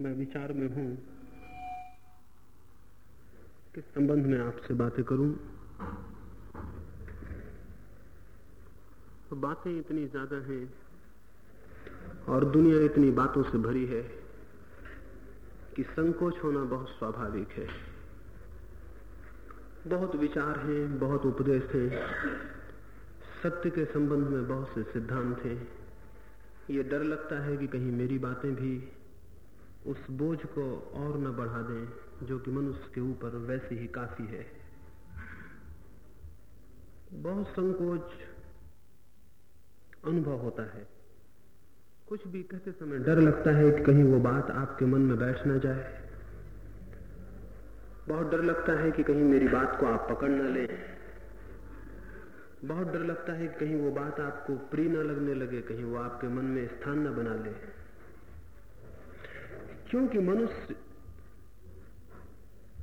मैं विचार में हूँ किस संबंध में आपसे बातें करूँ। तो बातें इतनी ज़्यादा हैं और दुनिया इतनी बातों से भरी है कि संकोच होना बहुत स्वाभाविक है। बहुत विचार हैं, बहुत उपदेश हैं। सत्य के संबंध में बहुत से सिद्धांत हैं। ये डर लगता है कि कहीं मेरी बातें भी उस बोझ को और न बढ़ा दें, जो कि मनुष्य के ऊपर वैसे ही काफ़ी है। बहुत संकोच अनुभव होता है। कुछ भी कहते समय डर लगता है कि कहीं वो बात आपके मन में बैठ ना जाए। बहुत डर लगता है कि कहीं मेरी बात को आप पकड़ ना लें। बहुत डर लगता है कि कहीं वो बात आपको प्रिय ना लगने लगे, कहीं वो आपके मन में स्थान न बना ले। क्योंकि मनुष्य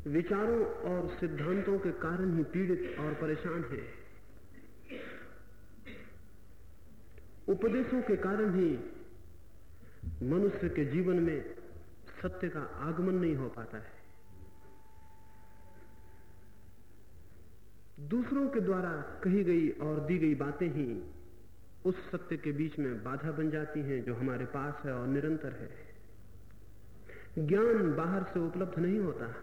विचारों और सिद्धांतों के कारण ही पीड़ित और परेशान है। उपदेशों के कारण ही मनुष्य के जीवन में सत्य का आगमन नहीं हो पाता है। दूसरों के द्वारा कही गई और दी गई बातें ही उस सत्य के बीच में बाधा बन जाती हैं जो हमारे पास है और निरंतर है। ज्ञान बाहर से उपलब्ध नहीं होता।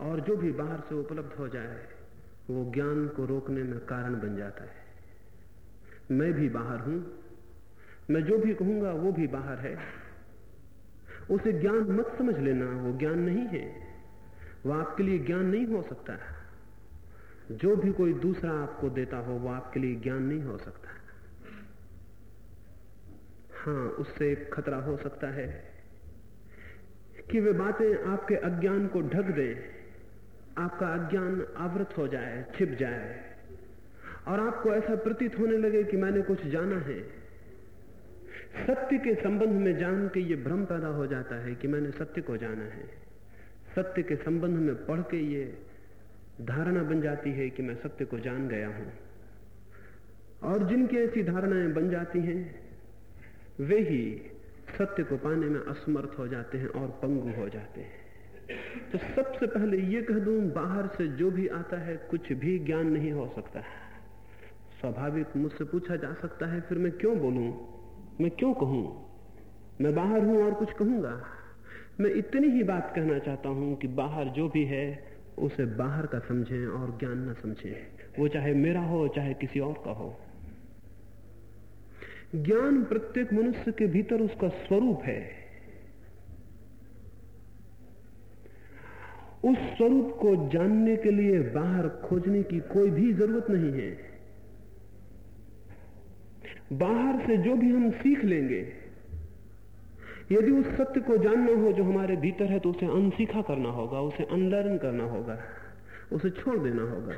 और जो भी बाहर से उपलब्ध हो जाए, वो ज्ञान को रोकने में कारण बन जाता है। मैं भी बाहर हूँ। मैं जो भी कहूँगा, वो भी बाहर है। उसे ज्ञान मत समझ लेना, वो ज्ञान नहीं है। वो आपके लिए ज्ञान नहीं हो सकता। जो भी कोई दूसरा आपको देता हो, वो आपके लिए ज्ञान नहीं हो सकता। हाँ उससे खतरा हो सकता है। कि वे बातें आपके अज्ञान को ढक दें, आपका अज्ञान आवृत हो जाए, छिप जाए। और आपको ऐसा प्रतीत होने लगे कि मैंने कुछ जाना है। सत्य के संबंध में जान के ये भ्रम पैदा हो जाता है कि मैंने सत्य को जाना है। सत्य के संबंध में पढ़ के ये धारणा बन जाती है कि मैं सत्य को जान गया हूँ। और जिनकी ऐसी धारणाएँ बन जाती हैं, वे ही सत्य को पाने में असमर्थ हो जाते हैं और पंगु हो जाते हैं। तो सबसे पहले ये कह दूँ, बाहर से जो भी आता है, कुछ भी ज्ञान नहीं हो सकता। स्वाभाविक मुझसे पूछा जा सकता है, फिर मैं क्यों बोलूँ? मैं क्यों कहूँ? मैं बाहर हूँ और कुछ कहूँगा? मैं इतनी ही बात कहना चाहता हूँ कि बाहर जो भी है, उसे बाहर का समझें और ज्ञान न समझें। वो चाहे मेरा हो, चाहे किसी और का हो। ज्ञान प्रत्येक मनुष्य के भीतर उसका स्वरूप है। उस स्वरूप को जानने के लिए बाहर खोजने की कोई भी ज़रूरत नहीं है। बाहर से जो भी हम सीख लेंगे, यदि उस सत्य को जानना हो जो हमारे भीतर है तो उसे अनसीखा करना होगा, उसे अनलर्न करना होगा, उसे छोड़ देना होगा।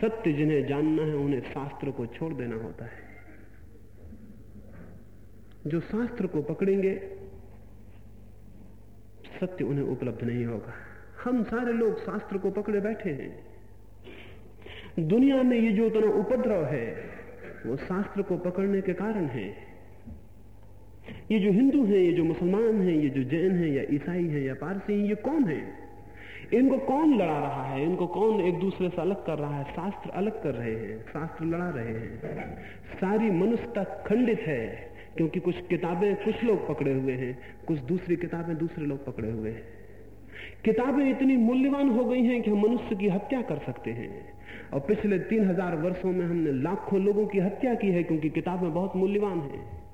सत्य जिन्हें जानना है, उन्हें शास्त्र को छोड़ देना होता है। जो शास्त्र को पकड़ेंगे, सत्य उन्हें उपलब्ध नहीं होगा। हम सारे लोग शास्त्र को पकड़े बैठे हैं। दुनिया में ये जो उतना उपद्रव है, वो शास्त्र को पकड़ने के कारण है। ये जो हिंदू हैं, ये जो मुसलमान हैं, ये जो जैन हैं, या ईसाई हैं, या पारसी हैं, ये कौन है? इनको कौन लड़ा रहा है? इनको कौन एक दूसरे से अलग कर रहा है? शास्त्र अलग कर रहे हैं, शास्त्र लड़ा रहे हैं। सारी मनुष्यता खंडित है। क्योंकि कुछ किताबें कुछ लोग पकड़े हुए हैं, कुछ दूसरी किताबें दूसरे लोग पकड़े हुए हैं। किताबें इतनी मूल्यवान हो गई हैं कि हम मनुष्य की हत्या कर सकते हैं। और पिछले तीन हज़ार वर्षों में हमने लाखों लोगों की हत्या की है क्योंकि किताबें बहुत मूल्यवान हैं।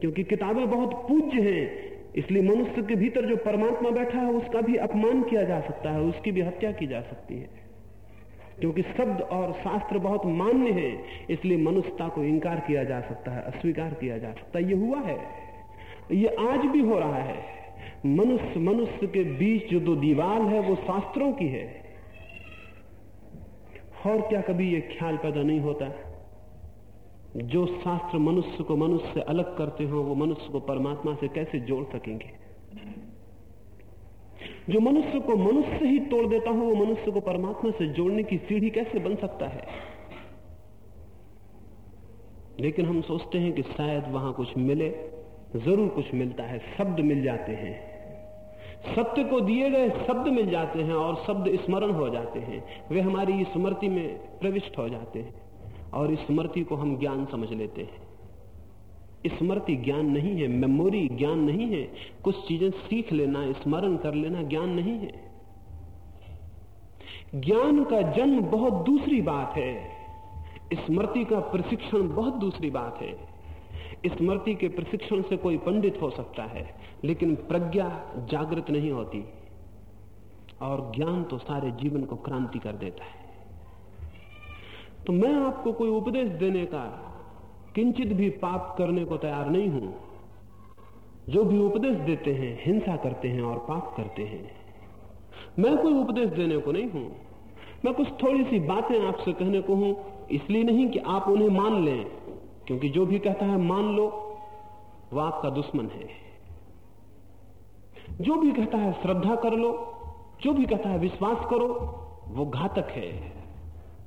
क्योंकि किताबें बहुत पूज्य हैं, इसलिए मनुष्य के भीतर जो परमात्मा बैठा है, उसका भी अपमान किया जा सकता है, उसकी भी हत्या की जा सकती है। क्योंकि शब्द और शास्त्र बहुत मान्य है, इसलिए मनुष्यता को इंकार किया जा सकता है, अस्वीकार किया जा सकता है। ये हुआ है। ये आज भी हो रहा है। मनुष्य मनुष्य के बीच जो दो दीवार है, वो शास्त्रों की है। और क्या कभी ये ख्याल पैदा नहीं होता? जो शास्त्र मनुष्य को मनुष्य से अलग करते हो, वो मनुष्य को परमात्मा से कैसे जोड़ सकेंगे? जो मनुष्य को मनुष्य ही तोड़ देता हो, वो मनुष्य को परमात्मा से जोड़ने की सीढ़ी कैसे बन सकता है? लेकिन हम सोचते हैं कि शायद वहाँ कुछ मिले, ज़रूर कुछ मिलता है, शब्द मिल जाते हैं। सत्य को दिए गए शब्द मिल जाते हैं और शब्द स्मरण हो जाते हैं। वे हमारी स्मृति में प्रविष्ट हो जाते हैं और स्मृति को हम ज्ञान समझ लेते हैं। स्मृति ज्ञान नहीं है, मेमोरी ज्ञान नहीं है, कुछ चीज़ें सीख लेना, स्मरण कर लेना ज्ञान नहीं है। ज्ञान का जन्म बहुत दूसरी बात है। स्मृति का प्रशिक्षण बहुत दूसरी बात है। स्मृति के प्रशिक्षण से कोई पंडित हो सकता है, लेकिन प्रज्ञा जागृत नहीं होती। और ज्ञान तो सारे जीवन को क्रांति कर देता है। तो मैं आपको कोई उपदेश देने का किंचित भी पाप करने को तैयार नहीं हूँ। जो भी उपदेश देते हैं, हिंसा करते हैं और पाप करते हैं। मैं कोई उपदेश देने को नहीं हूँ। मैं कुछ थोड़ी सी बातें आपसे कहने को हूँ, इसलिए नहीं कि आप उन्हें मान लें, क्योंकि जो भी कहता है मान लो वह आपका दुश्मन है। जो भी कहता है श्रद्धा कर लो, जो भी कहता है विश्वास करो, वो घातक है।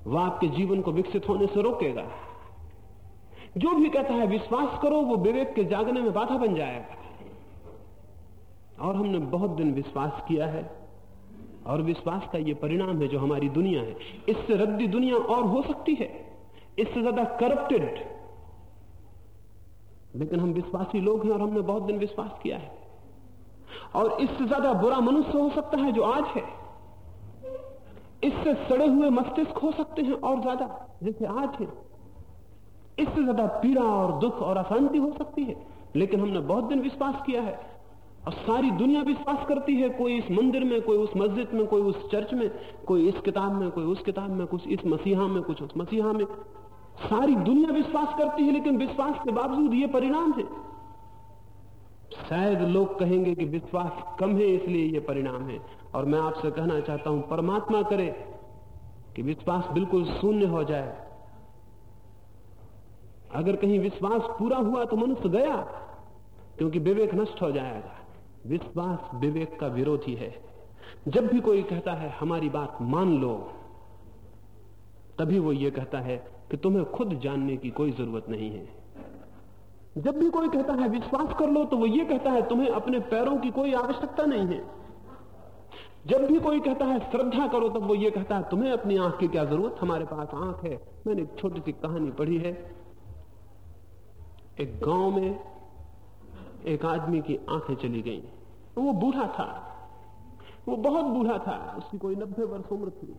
वह आपके जीवन को विकसित होने से रोकेगा। जो भी कहता है, विश्वास करो, वो विवेक के जागने में बाधा बन जाएगा। और हमने बहुत दिन विश्वास किया है। और विश्वास का ये परिणाम है जो हमारी दुनिया है। इससे रद्दी दुनिया और हो सकती है। इससे ज़्यादा करप्टेड लेकिन हम विश्वासी लोग हैं और हमने बहुत दिन विश्वास किया है। और इससे ज़्यादा बुरा मनुष्य हो सकता है जो आज है। इससे सड़े हुए मस्तिष्क हो सकते हैं और ज़्यादा, जैसे आज है। इससे ज़्यादा पीड़ा और दुख और अशांति हो सकती है। लेकिन हमने बहुत दिन विश्वास किया है और सारी दुनिया विश्वास करती है, कोई इस मंदिर में, कोई उस मस्जिद में, कोई उस चर्च में, कोई इस किताब में, कोई उस किताब में, कुछ इस मसीहा में, कुछ उस मसीहा में। सारी दुनिया विश्वास करती है, लेकिन विश्वास के बावजूद ये परिणाम है। शायद लोग कहेंगे कि विश्वास कम है, इसलिए ये परिणाम है। और मैं आपसे कहना चाहता हूँ, परमात्मा करे कि विश्वास बिल्कुल शून्य हो जाए। अगर कहीं विश्वास पूरा हुआ तो मनुष्य गया, क्योंकि विवेक नष्ट हो जाएगा। विश्वास विवेक का विरोधी है। जब भी कोई कहता है, हमारी बात मान लो, तभी वो ये कहता है कि तुम्हें खुद जानने की कोई ज़रूरत नहीं है। जब भी कोई कहता है, विश्वास कर लो तो वो ये कहता है, तुम्हें अपने पैरों की कोई आवश्यकता नहीं है। जब भी कोई कहता है, श्रद्धा करो, तब वो ये कहता है, तुम्हें अपनी आँख की क्या ज़रूरत? हमारे पास आँख है। मैंने एक छोटी सी कहानी पढ़ी है। एक गाँव में एक आदमी की आँखें चली गई। वो बूढ़ा था। वो बहुत बूढ़ा था। उसकी कोई नब्बे वर्ष उम्र थी।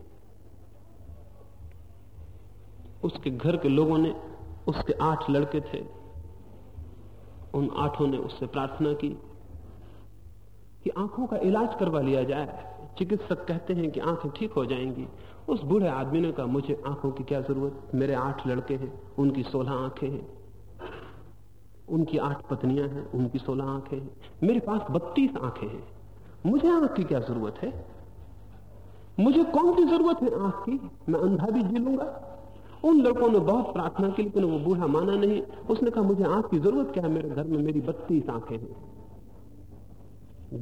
उसके घर के लोगों ने, उसके आठ लड़के थे। उन आठों ने उससे प्रार्थना की कि आँखों का इलाज करवा लिया जाए। चिकित्सक कहते हैं कि आँखें ठीक हो जाएँगी। उस बूढ़े आदमी ने कहा, मुझे आँखों की क्या ज़रूरत? मेरे आठ लड़के हैं, उनकी सोलह आँखें हैं। उनकी आठ पत्नियाँ हैं, उनकी सोलह आँखें हैं, मेरे पास बत्तीस आँखें हैं। मुझे आँख की क्या ज़रूरत है? मुझे कौन सी ज़रूरत है आँख की? मैं अंधा भी जी लूँगा। उन लड़कों ने बहुत प्रार्थना की, लेकिन वो बूढ़ा माना नहीं। उसने कहा, मुझे आँख की ज़रूरत क्या है? मेरे घर में मेरी बत्तीस आँखें हैं।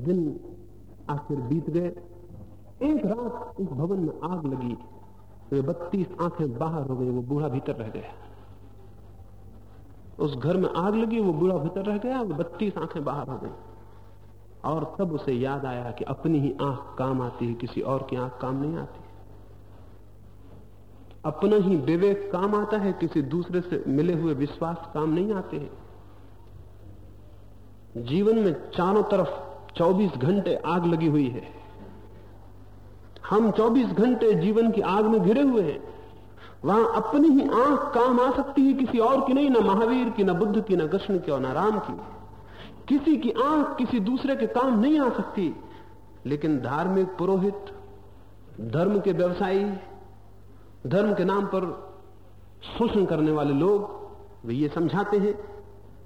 दिन आखिर बीत गए। एक रात उस भवन में आग लगी। वे बत्तीस आँखें बाहर हो गई, वो बूढ़ा भीतर रह गया। उस घर में आग लगी, वो बूढ़ा भीतर रह गया बत्तीस आँखें बाहर हो गई। और तब उसे याद आया कि अपनी ही आँख काम आती है, किसी और की आँख काम नहीं आती। अपना ही विवेक काम आता है, किसी दूसरे से मिले हुए विश्वास काम नहीं आते हैं। जीवन में चारों तरफ़ 24 घंटे आग लगी हुई है। हम 24 घंटे जीवन की आग में घिरे हुए हैं। वहाँ अपनी ही आँख काम आ सकती है किसी और की नहीं, ना महावीर की, ना बुद्ध की, ना कृष्ण की और ना राम की। किसी की आँख किसी दूसरे के काम नहीं आ सकती। लेकिन धार्मिक पुरोहित, धर्म के व्यवसायी, धर्म के नाम पर शोषण करने वाले लोग, वे ये समझाते हैं,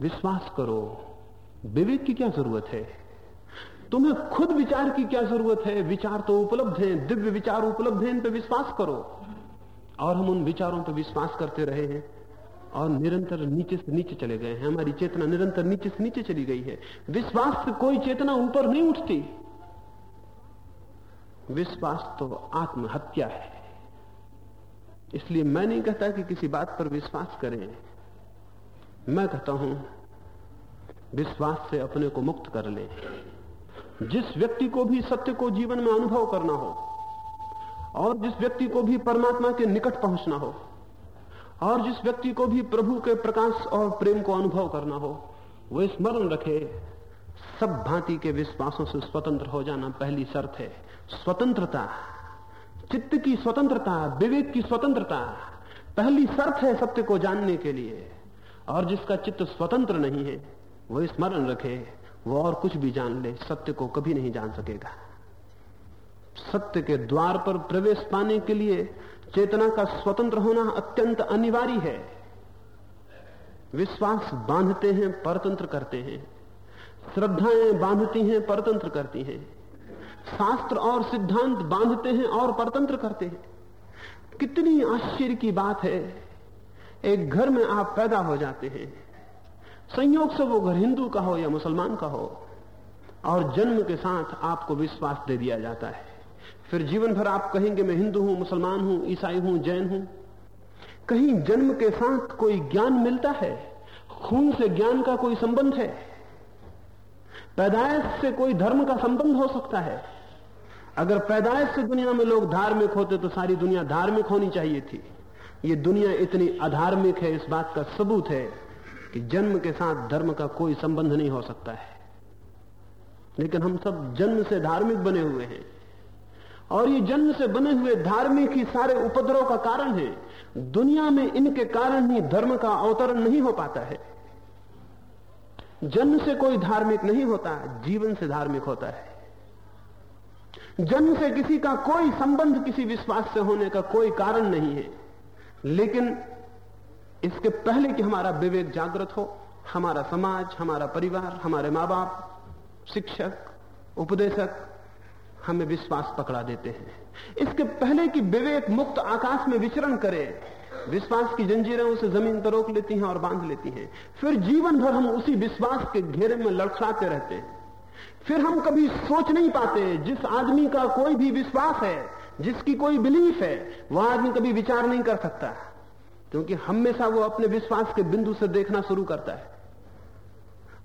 विश्वास करो, विवेक की क्या ज़रूरत है? तुम्हें खुद विचार की क्या ज़रूरत है? विचार तो उपलब्ध हैं, दिव्य विचार उपलब्ध हैं, इन पर विश्वास करो। और हम उन विचारों पर विश्वास करते रहे हैं और निरंतर नीचे से नीचे चले गए हैं। हमारी चेतना निरंतर नीचे से नीचे चली गई है। विश्वास से कोई चेतना ऊपर नहीं उठती। विश्वास तो आत्महत्या है। इसलिए मैं नहीं कहता कि किसी बात पर विश्वास करें। मैं कहता हूँ, विश्वास से अपने को मुक्त कर ले। जिस व्यक्ति को भी सत्य को जीवन में अनुभव करना हो और जिस व्यक्ति को भी परमात्मा के निकट पहुँचना हो, और जिस व्यक्ति को भी प्रभु के प्रकाश और प्रेम को अनुभव करना हो, वो स्मरण रखे, सब भांति के विश्वासों से स्वतंत्र हो जाना पहली शर्त है। स्वतंत्रता, चित्त की स्वतंत्रता, विवेक की स्वतंत्रता, पहली शर्त है सत्य को जानने के लिए। और जिसका चित्त स्वतंत्र नहीं है, वो स्मरण रखे, वो और कुछ भी जान ले, सत्य को कभी नहीं जान सकेगा। सत्य के द्वार पर प्रवेश पाने के लिए चेतना का स्वतंत्र होना अत्यंत अनिवार्य है। विश्वास बांधते हैं, परतंत्र करते हैं। श्रद्धाएँ बांधती हैं, परतंत्र करती हैं। शास्त्र और सिद्धांत बांधते हैं और परतंत्र करते हैं। कितनी आश्चर्य की बात है, एक घर में आप पैदा हो जाते हैं। संयोग से वो घर हिंदू का हो या मुसलमान का हो, और जन्म के साथ आपको विश्वास दे दिया जाता है। फिर जीवन भर आप कहेंगे, मैं हिंदू हूँ, मुसलमान हूँ, ईसाई हूँ, जैन हूँ। कहीं जन्म के साथ कोई ज्ञान मिलता है? खून से ज्ञान का कोई संबंध है? पैदाइश से कोई धर्म का संबंध हो सकता है? अगर पैदाइश से दुनिया में लोग धार्मिक होते तो सारी दुनिया धार्मिक होनी चाहिए थी। ये दुनिया इतनी अधार्मिक है, इस बात का सबूत है कि जन्म के साथ धर्म का कोई संबंध नहीं हो सकता है। लेकिन हम सब जन्म से धार्मिक बने हुए हैं। और ये जन्म से बने हुए धार्मिक ही सारे उपद्रव का कारण है। दुनिया में इनके कारण ही धर्म का अवतरण नहीं हो पाता है। जन्म से कोई धार्मिक नहीं होता, जीवन से धार्मिक होता है। जन्म से किसी का कोई संबंध किसी विश्वास से होने का कोई कारण नहीं है। लेकिन इसके पहले कि हमारा विवेक जागृत हो, हमारा समाज, हमारा परिवार, हमारे माँ बाप, शिक्षक, उपदेशक हमें विश्वास पकड़ा देते हैं। इसके पहले कि विवेक मुक्त आकाश में विचरण करे, विश्वास की जंजीरें उसे ज़मीन पर रोक लेती हैं और बाँध लेती हैं। फिर जीवन भर हम उसी विश्वास के घेरे में लड़खड़ाते रहते हैं। फिर हम कभी सोच नहीं पाते जिस आदमी का कोई भी विश्वास है, जिसकी कोई बिलीफ है, वह आदमी कभी विचार नहीं कर सकता। क्योंकि हमेशा वो अपने विश्वास के बिंदु से देखना शुरू करता है।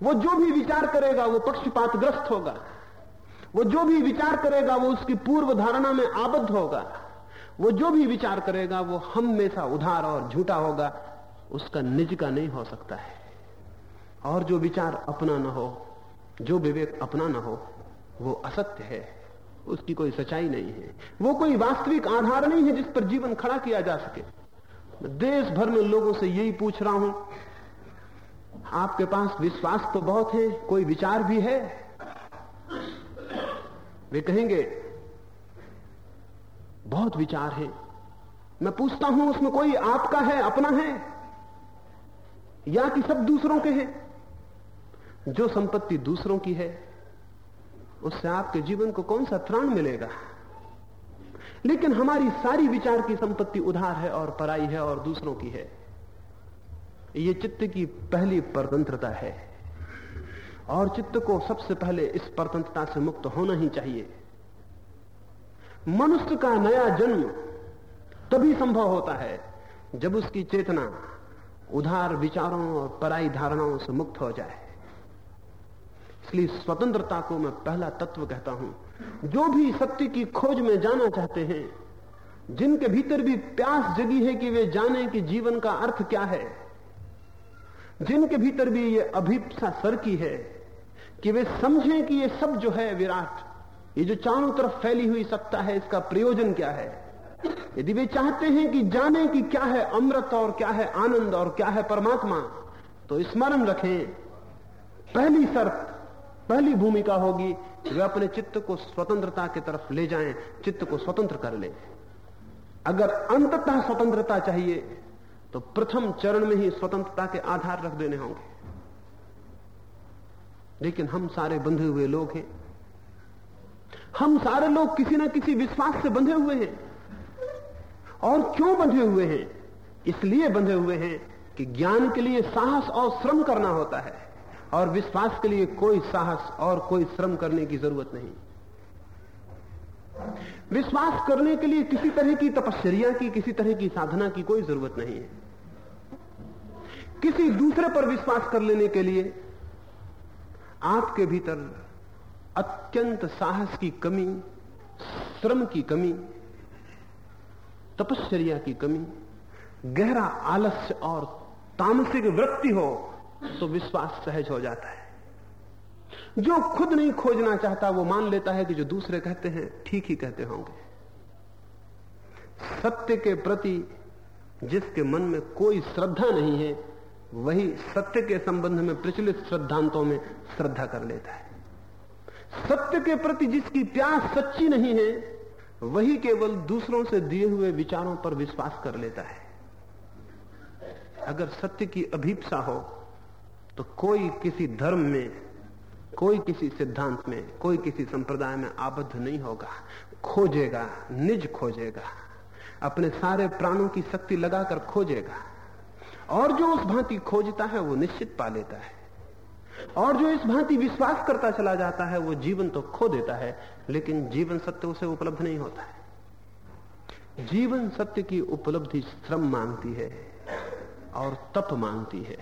वो जो भी विचार करेगा, वो पक्षपातग्रस्त होगा। वो जो भी विचार करेगा वो उसकी पूर्व धारणा में आबद्ध होगा। वो जो भी विचार करेगा वो हमेशा उधार और झूठा होगा। उसका निज का नहीं हो सकता है। और जो विचार अपना ना हो, जो विवेक अपना ना हो, वो असत्य है। उसकी कोई सच्चाई नहीं है। वो कोई वास्तविक आधार नहीं है जिस पर जीवन खड़ा किया जा सके। देश भर में लोगों से यही पूछ रहा हूँ। आपके पास विश्वास तो बहुत है, कोई विचार भी है? वे कहेंगे, बहुत विचार है। मैं पूछता हूँ, उसमें कोई आपका है, अपना है? या कि सब दूसरों के हैं? जो संपत्ति दूसरों की है, उससे आपके जीवन को कौन सा त्राण मिलेगा? लेकिन हमारी सारी विचार की संपत्ति उधार है और पराई है और दूसरों की है। ये चित्त की पहली परतंत्रता है। और चित्त को सबसे पहले इस परतंत्रता से मुक्त होना ही चाहिए। मनुष्य का नया जन्म तभी संभव होता है जब उसकी चेतना उधार विचारों और पराई धारणाओं से मुक्त हो जाए। इसलिए स्वतंत्रता को मैं पहला तत्व कहता हूँ। जो भी सत्य की खोज में जाना चाहते हैं, जिनके भीतर भी प्यास जगी है कि वे जाने कि जीवन का अर्थ क्या है, जिनके भीतर भी ये अभिप्सा सर की है कि वे समझें कि ये सब जो है विराट, ये जो चारों तरफ़ फैली हुई सत्ता है, इसका प्रयोजन क्या है? यदि वे चाहते हैं कि जाने कि क्या है अमृत और क्या है आनंद और क्या है परमात्मा तो स्मरण रखें। पहली शर्त, पहली भूमिका होगी वे अपने चित्त को स्वतंत्रता की तरफ़ ले जाएँ, चित्त को स्वतंत्र कर ले। अगर अंततः स्वतंत्रता चाहिए तो प्रथम चरण में ही स्वतंत्रता के आधार रख देने होंगे। लेकिन हम सारे बंधे हुए लोग हैं। हम सारे लोग किसी ना किसी विश्वास से बंधे हुए हैं। और क्यों बंधे हुए हैं? इसलिए बंधे हुए हैं कि ज्ञान के लिए साहस और श्रम करना होता है और विश्वास के लिए कोई साहस और कोई श्रम करने की ज़रूरत नहीं। विश्वास करने के लिए किसी तरह की तपश्चर्या की, किसी तरह की साधना की कोई ज़रूरत नहीं है। किसी दूसरे पर विश्वास कर लेने के लिए आपके भीतर अत्यंत साहस की कमी, श्रम की कमी, तपश्चर्या की कमी, गहरा आलस्य और तामसिक वृत्ति हो तो विश्वास सहज हो जाता है। जो खुद नहीं खोजना चाहता, वो मान लेता है कि जो दूसरे कहते हैं, ठीक ही कहते होंगे। सत्य के प्रति जिसके मन में कोई श्रद्धा नहीं है वही सत्य के संबंध में प्रचलित श्रद्धांतों में श्रद्धा कर लेता है। सत्य के प्रति जिसकी प्यास सच्ची नहीं है, वही केवल दूसरों से दिए हुए विचारों पर विश्वास कर लेता है। अगर सत्य की अभीपसा हो तो कोई किसी धर्म में, कोई किसी सिद्धांत में, कोई किसी संप्रदाय में आबद्ध नहीं होगा। खोजेगा, निज खोजेगा। अपने सारे प्राणों की शक्ति लगाकर खोजेगा। और जो उस भांति खोजता है, वो निश्चित पा लेता है। और जो इस भांति विश्वास करता चला जाता है, वो जीवन तो खो देता है, लेकिन जीवन सत्य उसे उपलब्ध नहीं होता है। जीवन सत्य की उपलब्धि श्रम मांगती है और तप मांगती है।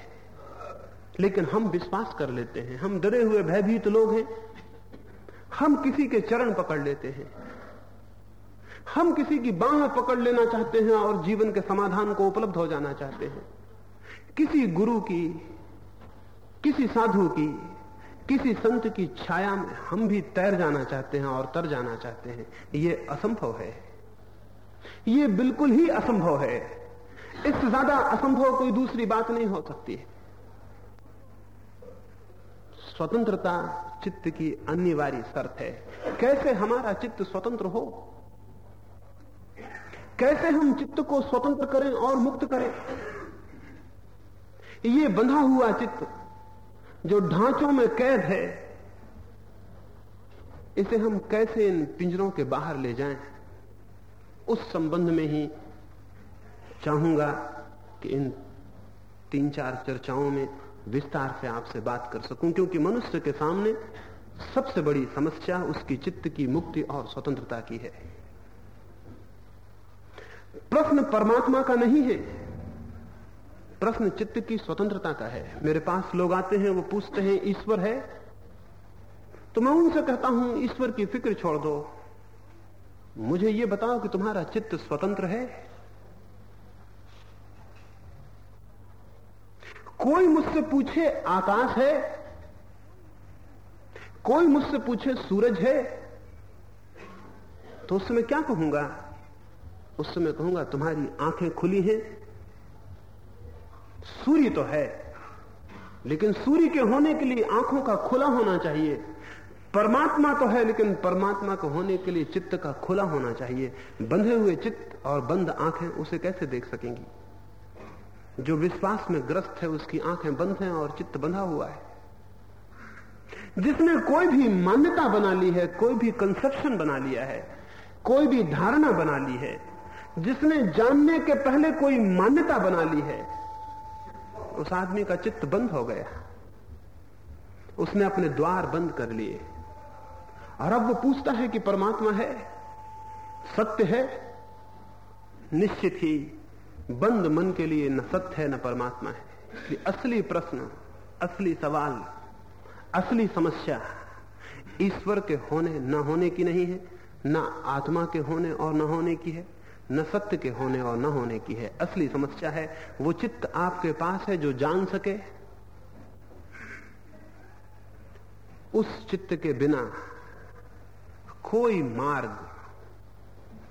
लेकिन हम विश्वास कर लेते हैं, हम डरे हुए, भयभीत लोग हैं। हम किसी के चरण पकड़ लेते हैं। हम किसी की बाह पकड़ लेना चाहते हैं और जीवन के समाधान को उपलब्ध हो जाना चाहते हैं। किसी गुरु की, किसी साधु की, किसी संत की छाया में हम भी तैर जाना चाहते हैं और तर जाना चाहते हैं। ये असंभव है। ये बिल्कुल ही असंभव है। इससे ज़्यादा असंभव कोई दूसरी बात नहीं हो सकती। है स्वतंत्रता चित्त की अनिवार्य शर्त है। कैसे हमारा चित्त स्वतंत्र हो? कैसे हम चित्त को स्वतंत्र करें और मुक्त करें? ये बंधा हुआ चित्त जो ढांचों में कैद है, इसे हम कैसे इन पिंजरों के बाहर ले जाएँ? उस संबंध में ही चाहूँगा कि इन तीन चार चर्चाओं में विस्तार से आपसे बात कर सकूँ, क्योंकि मनुष्य के सामने सबसे बड़ी समस्या उसकी चित्त की मुक्ति और स्वतंत्रता की है। प्रश्न परमात्मा का नहीं है। प्रश्न चित्त की स्वतंत्रता का है। मेरे पास लोग आते हैं, वो पूछते हैं, ईश्वर है? तो मैं उनसे कहता हूँ, ईश्वर की फ़िक्र छोड़ दो। मुझे ये बताओ कि तुम्हारा चित्त स्वतंत्र है? कोई मुझसे पूछे, आकाश है? कोई मुझसे पूछे, सूरज है? तो उस समय क्या कहूँगा? उस समय कहूँगा, तुम्हारी आँखें खुली हैं सूर्य तो है, लेकिन सूर्य के होने के लिए आँखों का खुला होना चाहिए। परमात्मा तो है, लेकिन परमात्मा को होने के लिए चित्त का खुला होना चाहिए। बंधे हुए चित्त और बंद आँखें उसे कैसे देख सकेंगी? जो विश्वास में ग्रस्त है, उसकी आँखें बंद हैं और चित्त बंधा हुआ है। जिसने कोई भी मान्यता बना ली है, कोई भी कंसेप्शन बना लिया है, कोई भी धारणा बना ली है, जिसने जानने के पहले कोई मान्यता बना ली है उस आदमी का चित्त बंद हो गया। उसने अपने द्वार बंद कर लिए। और अब वो पूछता है कि परमात्मा है, सत्य है? निश्चित ही बंद मन के लिए न सत्य है, न परमात्मा है। असली प्रश्न, असली सवाल, असली समस्या ईश्वर के होने, न होने की नहीं है, न आत्मा के होने और न होने की है। न सत्य के होने और न होने की है। असली समस्या है, वो चित्त आपके पास है जो जान सके। उस चित्त के बिना कोई मार्ग,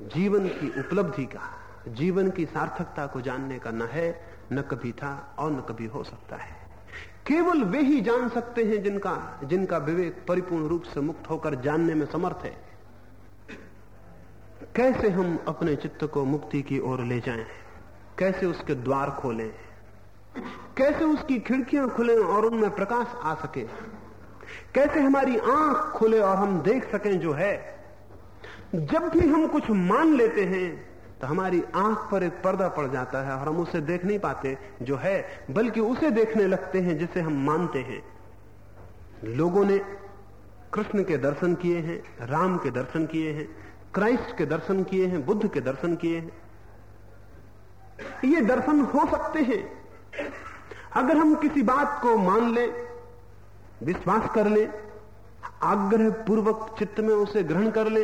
जीवन की उपलब्धि का, जीवन की सार्थकता को जानने का न है, न कभी था और न कभी हो सकता है। केवल वे ही जान सकते हैं जिनका जिनका विवेक परिपूर्ण रूप से मुक्त होकर जानने में समर्थ है। कैसे हम अपने चित्त को मुक्ति की ओर ले जाएँ? कैसे उसके द्वार खोलें? कैसे उसकी खिड़कियाँ खुलें और उनमें प्रकाश आ सके? कैसे हमारी आँख खुले और हम देख सकें जो है? जब भी हम कुछ मान लेते हैं तो हमारी आँख पर एक पर्दा पड़ जाता है और हम उसे देख नहीं पाते जो है, बल्कि उसे देखने लगते हैं जिसे हम मानते हैं। लोगों ने कृष्ण के दर्शन किए हैं, राम के दर्शन किए हैं क्राइस्ट के दर्शन किए हैं, बुद्ध के दर्शन किए हैं। ये दर्शन हो सकते हैं। अगर हम किसी बात को मान लें, विश्वास कर ले आग्रह पूर्वक चित्त में उसे ग्रहण कर ले,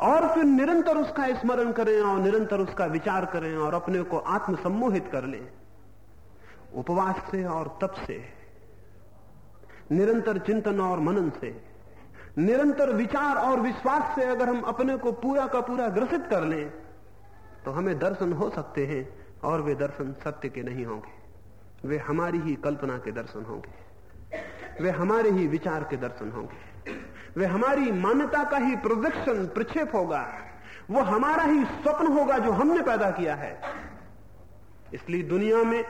और फिर निरंतर उसका स्मरण करें और निरंतर उसका विचार करें और अपने को आत्म सम्मोहित कर लें, उपवास से और तप से, निरंतर चिंतन और मनन से। निरंतर विचार और विश्वास से अगर हम अपने को पूरा का पूरा ग्रसित कर लें तो हमें दर्शन हो सकते हैं और वे दर्शन सत्य के नहीं होंगे। वे हमारी ही कल्पना के दर्शन होंगे। वे हमारे ही विचार के दर्शन होंगे। वे हमारी मान्यता का ही प्रोजेक्शन प्रक्षेप होगा। वो हमारा ही स्वप्न होगा जो हमने पैदा किया है। इसलिए दुनिया में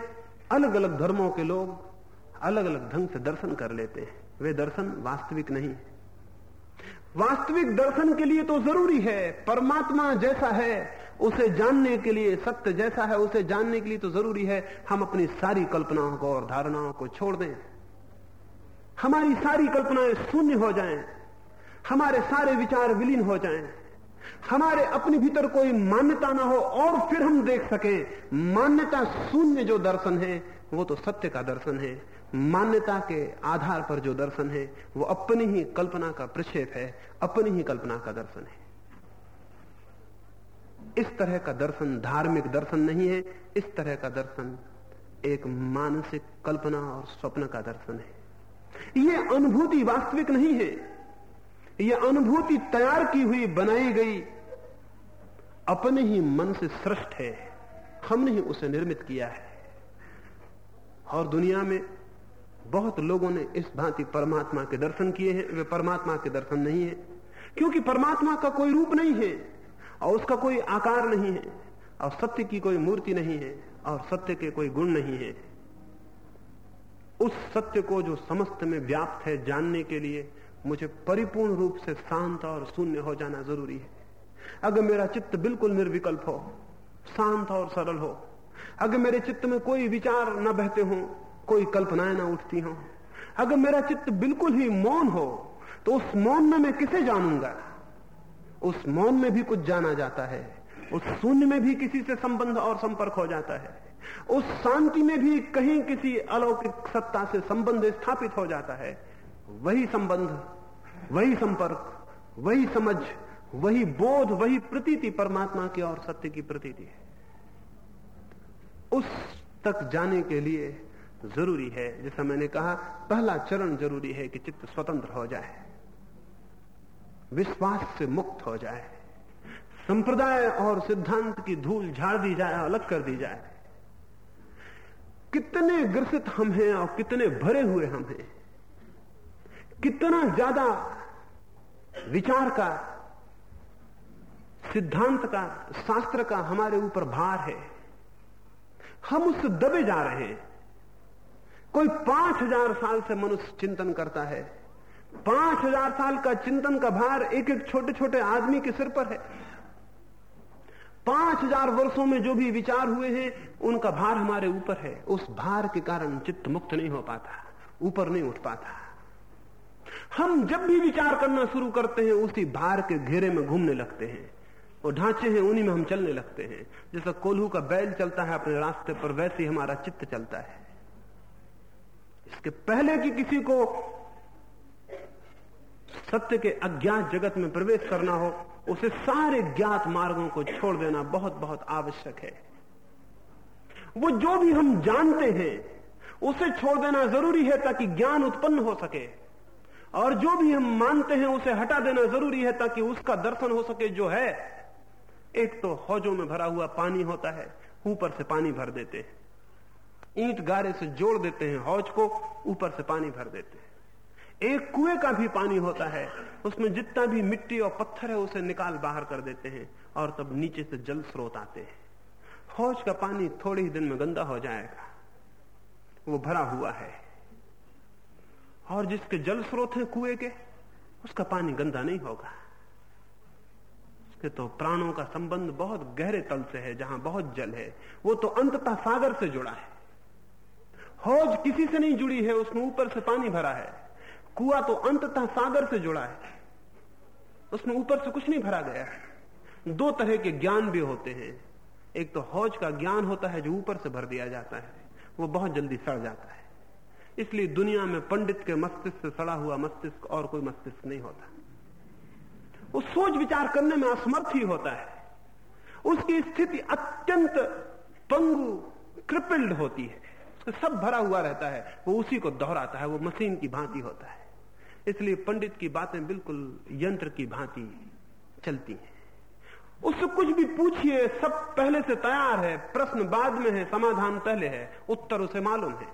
अलग अलग धर्मों के लोग अलग अलग ढंग से दर्शन कर लेते हैं। वे दर्शन वास्तविक नहीं वास्तविक दर्शन के लिए तो ज़रूरी है परमात्मा जैसा है उसे जानने के लिए सत्य जैसा है उसे जानने के लिए तो ज़रूरी है हम अपनी सारी कल्पनाओं को और धारणाओं को छोड़ दें। हमारी सारी कल्पनाएँ शून्य हो जाएँ, हमारे सारे विचार विलीन हो जाएँ, हमारे अपने भीतर कोई मान्यता ना हो और फिर हम देख सकें मान्यता शून्य जो दर्शन है वो तो सत्य का दर्शन है। मान्यता के आधार पर जो दर्शन है, वो अपनी ही कल्पना का प्रक्षेप है, अपनी ही कल्पना का दर्शन है। इस तरह का दर्शन धार्मिक दर्शन नहीं है, इस तरह का दर्शन एक मानसिक कल्पना और स्वप्न का दर्शन है। यह अनुभूति वास्तविक नहीं है यह अनुभूति तैयार की हुई, बनाई गई, अपने ही मन से सृष्ट है, हमने ही उसे निर्मित किया है। और दुनिया में बहुत लोगों ने इस भांति परमात्मा के दर्शन किए हैं, वे परमात्मा के दर्शन नहीं है। क्योंकि परमात्मा का कोई रूप नहीं है, और उसका कोई आकार नहीं है, और सत्य की कोई मूर्ति नहीं है, और सत्य के कोई गुण नहीं है। उस सत्य को जो समस्त में व्याप्त है जानने के लिए मुझे परिपूर्ण रूप से शांत और शून्य हो जाना ज़रूरी है। अगर मेरा चित्त बिल्कुल निर्विकल्प हो, शांत और सरल हो, अगर मेरे चित्त में कोई विचार न बहते हो कोई कल्पनाएँ ना उठती हो। अगर मेरा चित्त बिल्कुल ही मौन हो तो उस मौन में मैं किसे जानूँगा? उस मौन में भी कुछ जाना जाता है, उस शून्य में भी किसी से संबंध और संपर्क हो जाता है, उस शांति में भी कहीं किसी अलौकिक सत्ता से संबंध स्थापित हो जाता है। वही संबंध, वही संपर्क, वही समझ, वही बोध, वही प्रतीति परमात्मा की और सत्य की प्रतीति है। उस तक जाने के लिए ज़रूरी है। जैसा मैंने कहा, पहला चरण ज़रूरी है कि चित्त स्वतंत्र हो जाए, विश्वास से मुक्त हो जाए, संप्रदाय और सिद्धांत की धूल झाड़ दी जाए, अलग कर दी जाए। कितने ग्रसित हम हैं और कितने भरे हुए हम हैं। कितना ज़्यादा विचार का, सिद्धांत का, शास्त्र का हमारे ऊपर भार है। हम उससे दबे जा रहे हैं। कोई पाँच हज़ार साल से मनुष्य चिंतन करता है। पाँच हज़ार साल का चिंतन का भार एक एक छोटे छोटे आदमी के सिर पर है। पाँच हज़ार वर्षों में जो भी विचार हुए हैं, उनका भार हमारे ऊपर है। उस भार के कारण चित्त मुक्त नहीं हो पाता, ऊपर नहीं उठ पाता। हम जब भी विचार करना शुरू करते हैं, उसी भार के घेरे में घूमने लगते हैं वो ढांचे हैं, उन्हीं में हम चलने लगते हैं। जैसा कोल्हू का बैल चलता है अपने रास्ते पर, वैसे हमारा चित्त चलता है। इसके पहले कि किसी को सत्य के अज्ञात जगत में प्रवेश करना हो, उसे सारे ज्ञात मार्गों को छोड़ देना बहुत बहुत आवश्यक है। वो जो भी हम जानते हैं, उसे छोड़ देना ज़रूरी है ताकि ज्ञान उत्पन्न हो सके। और जो भी हम मानते हैं, उसे हटा देना ज़रूरी है ताकि उसका दर्शन हो सके जो है। एक तो हौजों में भरा हुआ पानी होता है, ऊपर से पानी भर देते हैं। ईंट गारे से जोड़ देते हैं, हौज को ऊपर से पानी भर देते हैं। एक कुएँ का भी पानी होता है, उसमें जितना भी मिट्टी और पत्थर है, उसे निकाल बाहर कर देते हैं और तब नीचे से जल स्रोत आते हैं। हौज का पानी थोड़े ही दिन में गंदा हो जाएगा। वो भरा हुआ है। और जिसके जल स्रोत हैं कुएँ के, उसका पानी गंदा नहीं होगा। उसके तो प्राणों का संबंध बहुत गहरे तल से है, जहाँ बहुत जल है। वो तो अंततः सागर से जुड़ा है। हौज किसी से नहीं जुड़ी है, उसमें ऊपर से पानी भरा है। कुआ तो अंततः सागर से जुड़ा है। उसमें ऊपर से कुछ नहीं भरा गया है। दो तरह के ज्ञान भी होते हैं। एक तो हौज का ज्ञान होता है जो ऊपर से भर दिया जाता है। वो बहुत जल्दी सड़ जाता है। इसलिए दुनिया में पंडित के मस्तिष्क से सड़ा हुआ मस्तिष्क और कोई मस्तिष्क नहीं होता। वो सोच विचार करने में असमर्थ ही होता है। उसकी स्थिति अत्यंत पंगु, क्रिपल्ड होती है। उसका सब भरा हुआ रहता है, वो उसी को दोहराता है, वो मशीन की भांति होता है। इसलिए पंडित की बातें बिल्कुल यंत्र की भांति चलती हैं। उससे कुछ भी पूछिए, सब पहले से तैयार है, प्रश्न बाद में है, समाधान पहले है, उत्तर उसे मालूम है।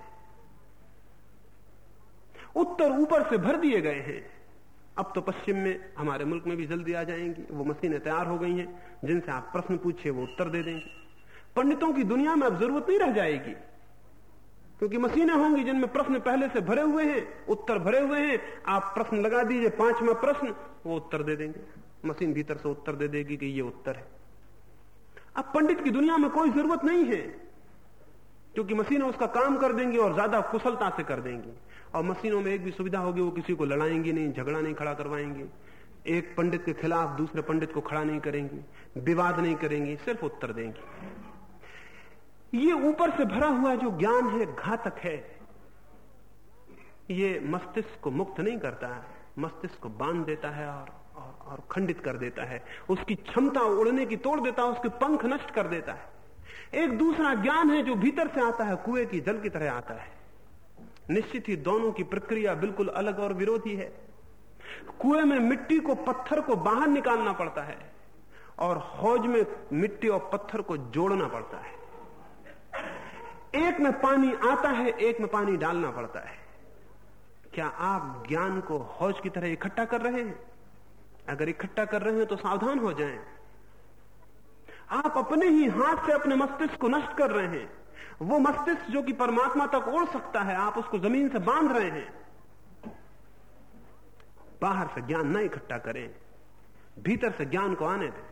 उत्तर ऊपर से भर दिए गए हैं। अब तो पश्चिम में, हमारे मुल्क में भी जल्दी आ जाएँगी, वो मशीनें तैयार हो गई हैं, जिनसे आप प्रश्न पूछिए, वो उत्तर दे देंगे। पंडितों की दुनिया में अब ज़रूरत नहीं रह जाएगी। क्योंकि मशीनें होंगी जिनमें प्रश्न पहले से भरे हुए हैं, उत्तर भरे हुए हैं। आप प्रश्न लगा दीजिए, पांचवा प्रश्न, वो उत्तर दे देंगे। मशीन भीतर से उत्तर दे देगी कि ये उत्तर है। अब पंडित की दुनिया में कोई ज़रूरत नहीं है, क्योंकि मशीनें उसका काम कर देंगी और ज़्यादा कुशलता से कर देंगी। और मशीनों में एक भी सुविधा होगी, वो किसी को लड़ाएँगी नहीं, झगड़ा नहीं खड़ा करवाएँगे। एक पंडित के खिलाफ दूसरे पंडित को खड़ा नहीं करेंगी, विवाद नहीं करेंगी, सिर्फ़ उत्तर देंगी। ये ऊपर से भरा हुआ जो ज्ञान है घातक है ये मस्तिष्क को मुक्त नहीं करता है। मस्तिष्क को बाँध देता है और और, और खंडित कर देता है। उसकी क्षमता उड़ने की तोड़ देता है उसके पंख नष्ट कर देता है। एक दूसरा ज्ञान है जो भीतर से आता है कुएँ की जल की तरह आता है। निश्चित ही दोनों की प्रक्रिया बिल्कुल अलग और विरोधी है। कुएँ में मिट्टी को पत्थर को बाहर निकालना पड़ता है और हौज में मिट्टी और पत्थर को जोड़ना पड़ता है। एक में पानी आता है, एक में पानी डालना पड़ता है। क्या आप ज्ञान को हौज की तरह इकट्ठा कर रहे हैं? अगर इकट्ठा कर रहे हैं तो सावधान हो जाएँ। आप अपने ही हाथ से अपने मस्तिष्क को नष्ट कर रहे हैं। वो मस्तिष्क जो कि परमात्मा तक ओढ़ सकता है, आप उसको ज़मीन से बाँध रहे हैं। बाहर से ज्ञान न इकट्ठा करें। भीतर से ज्ञान को आने दें।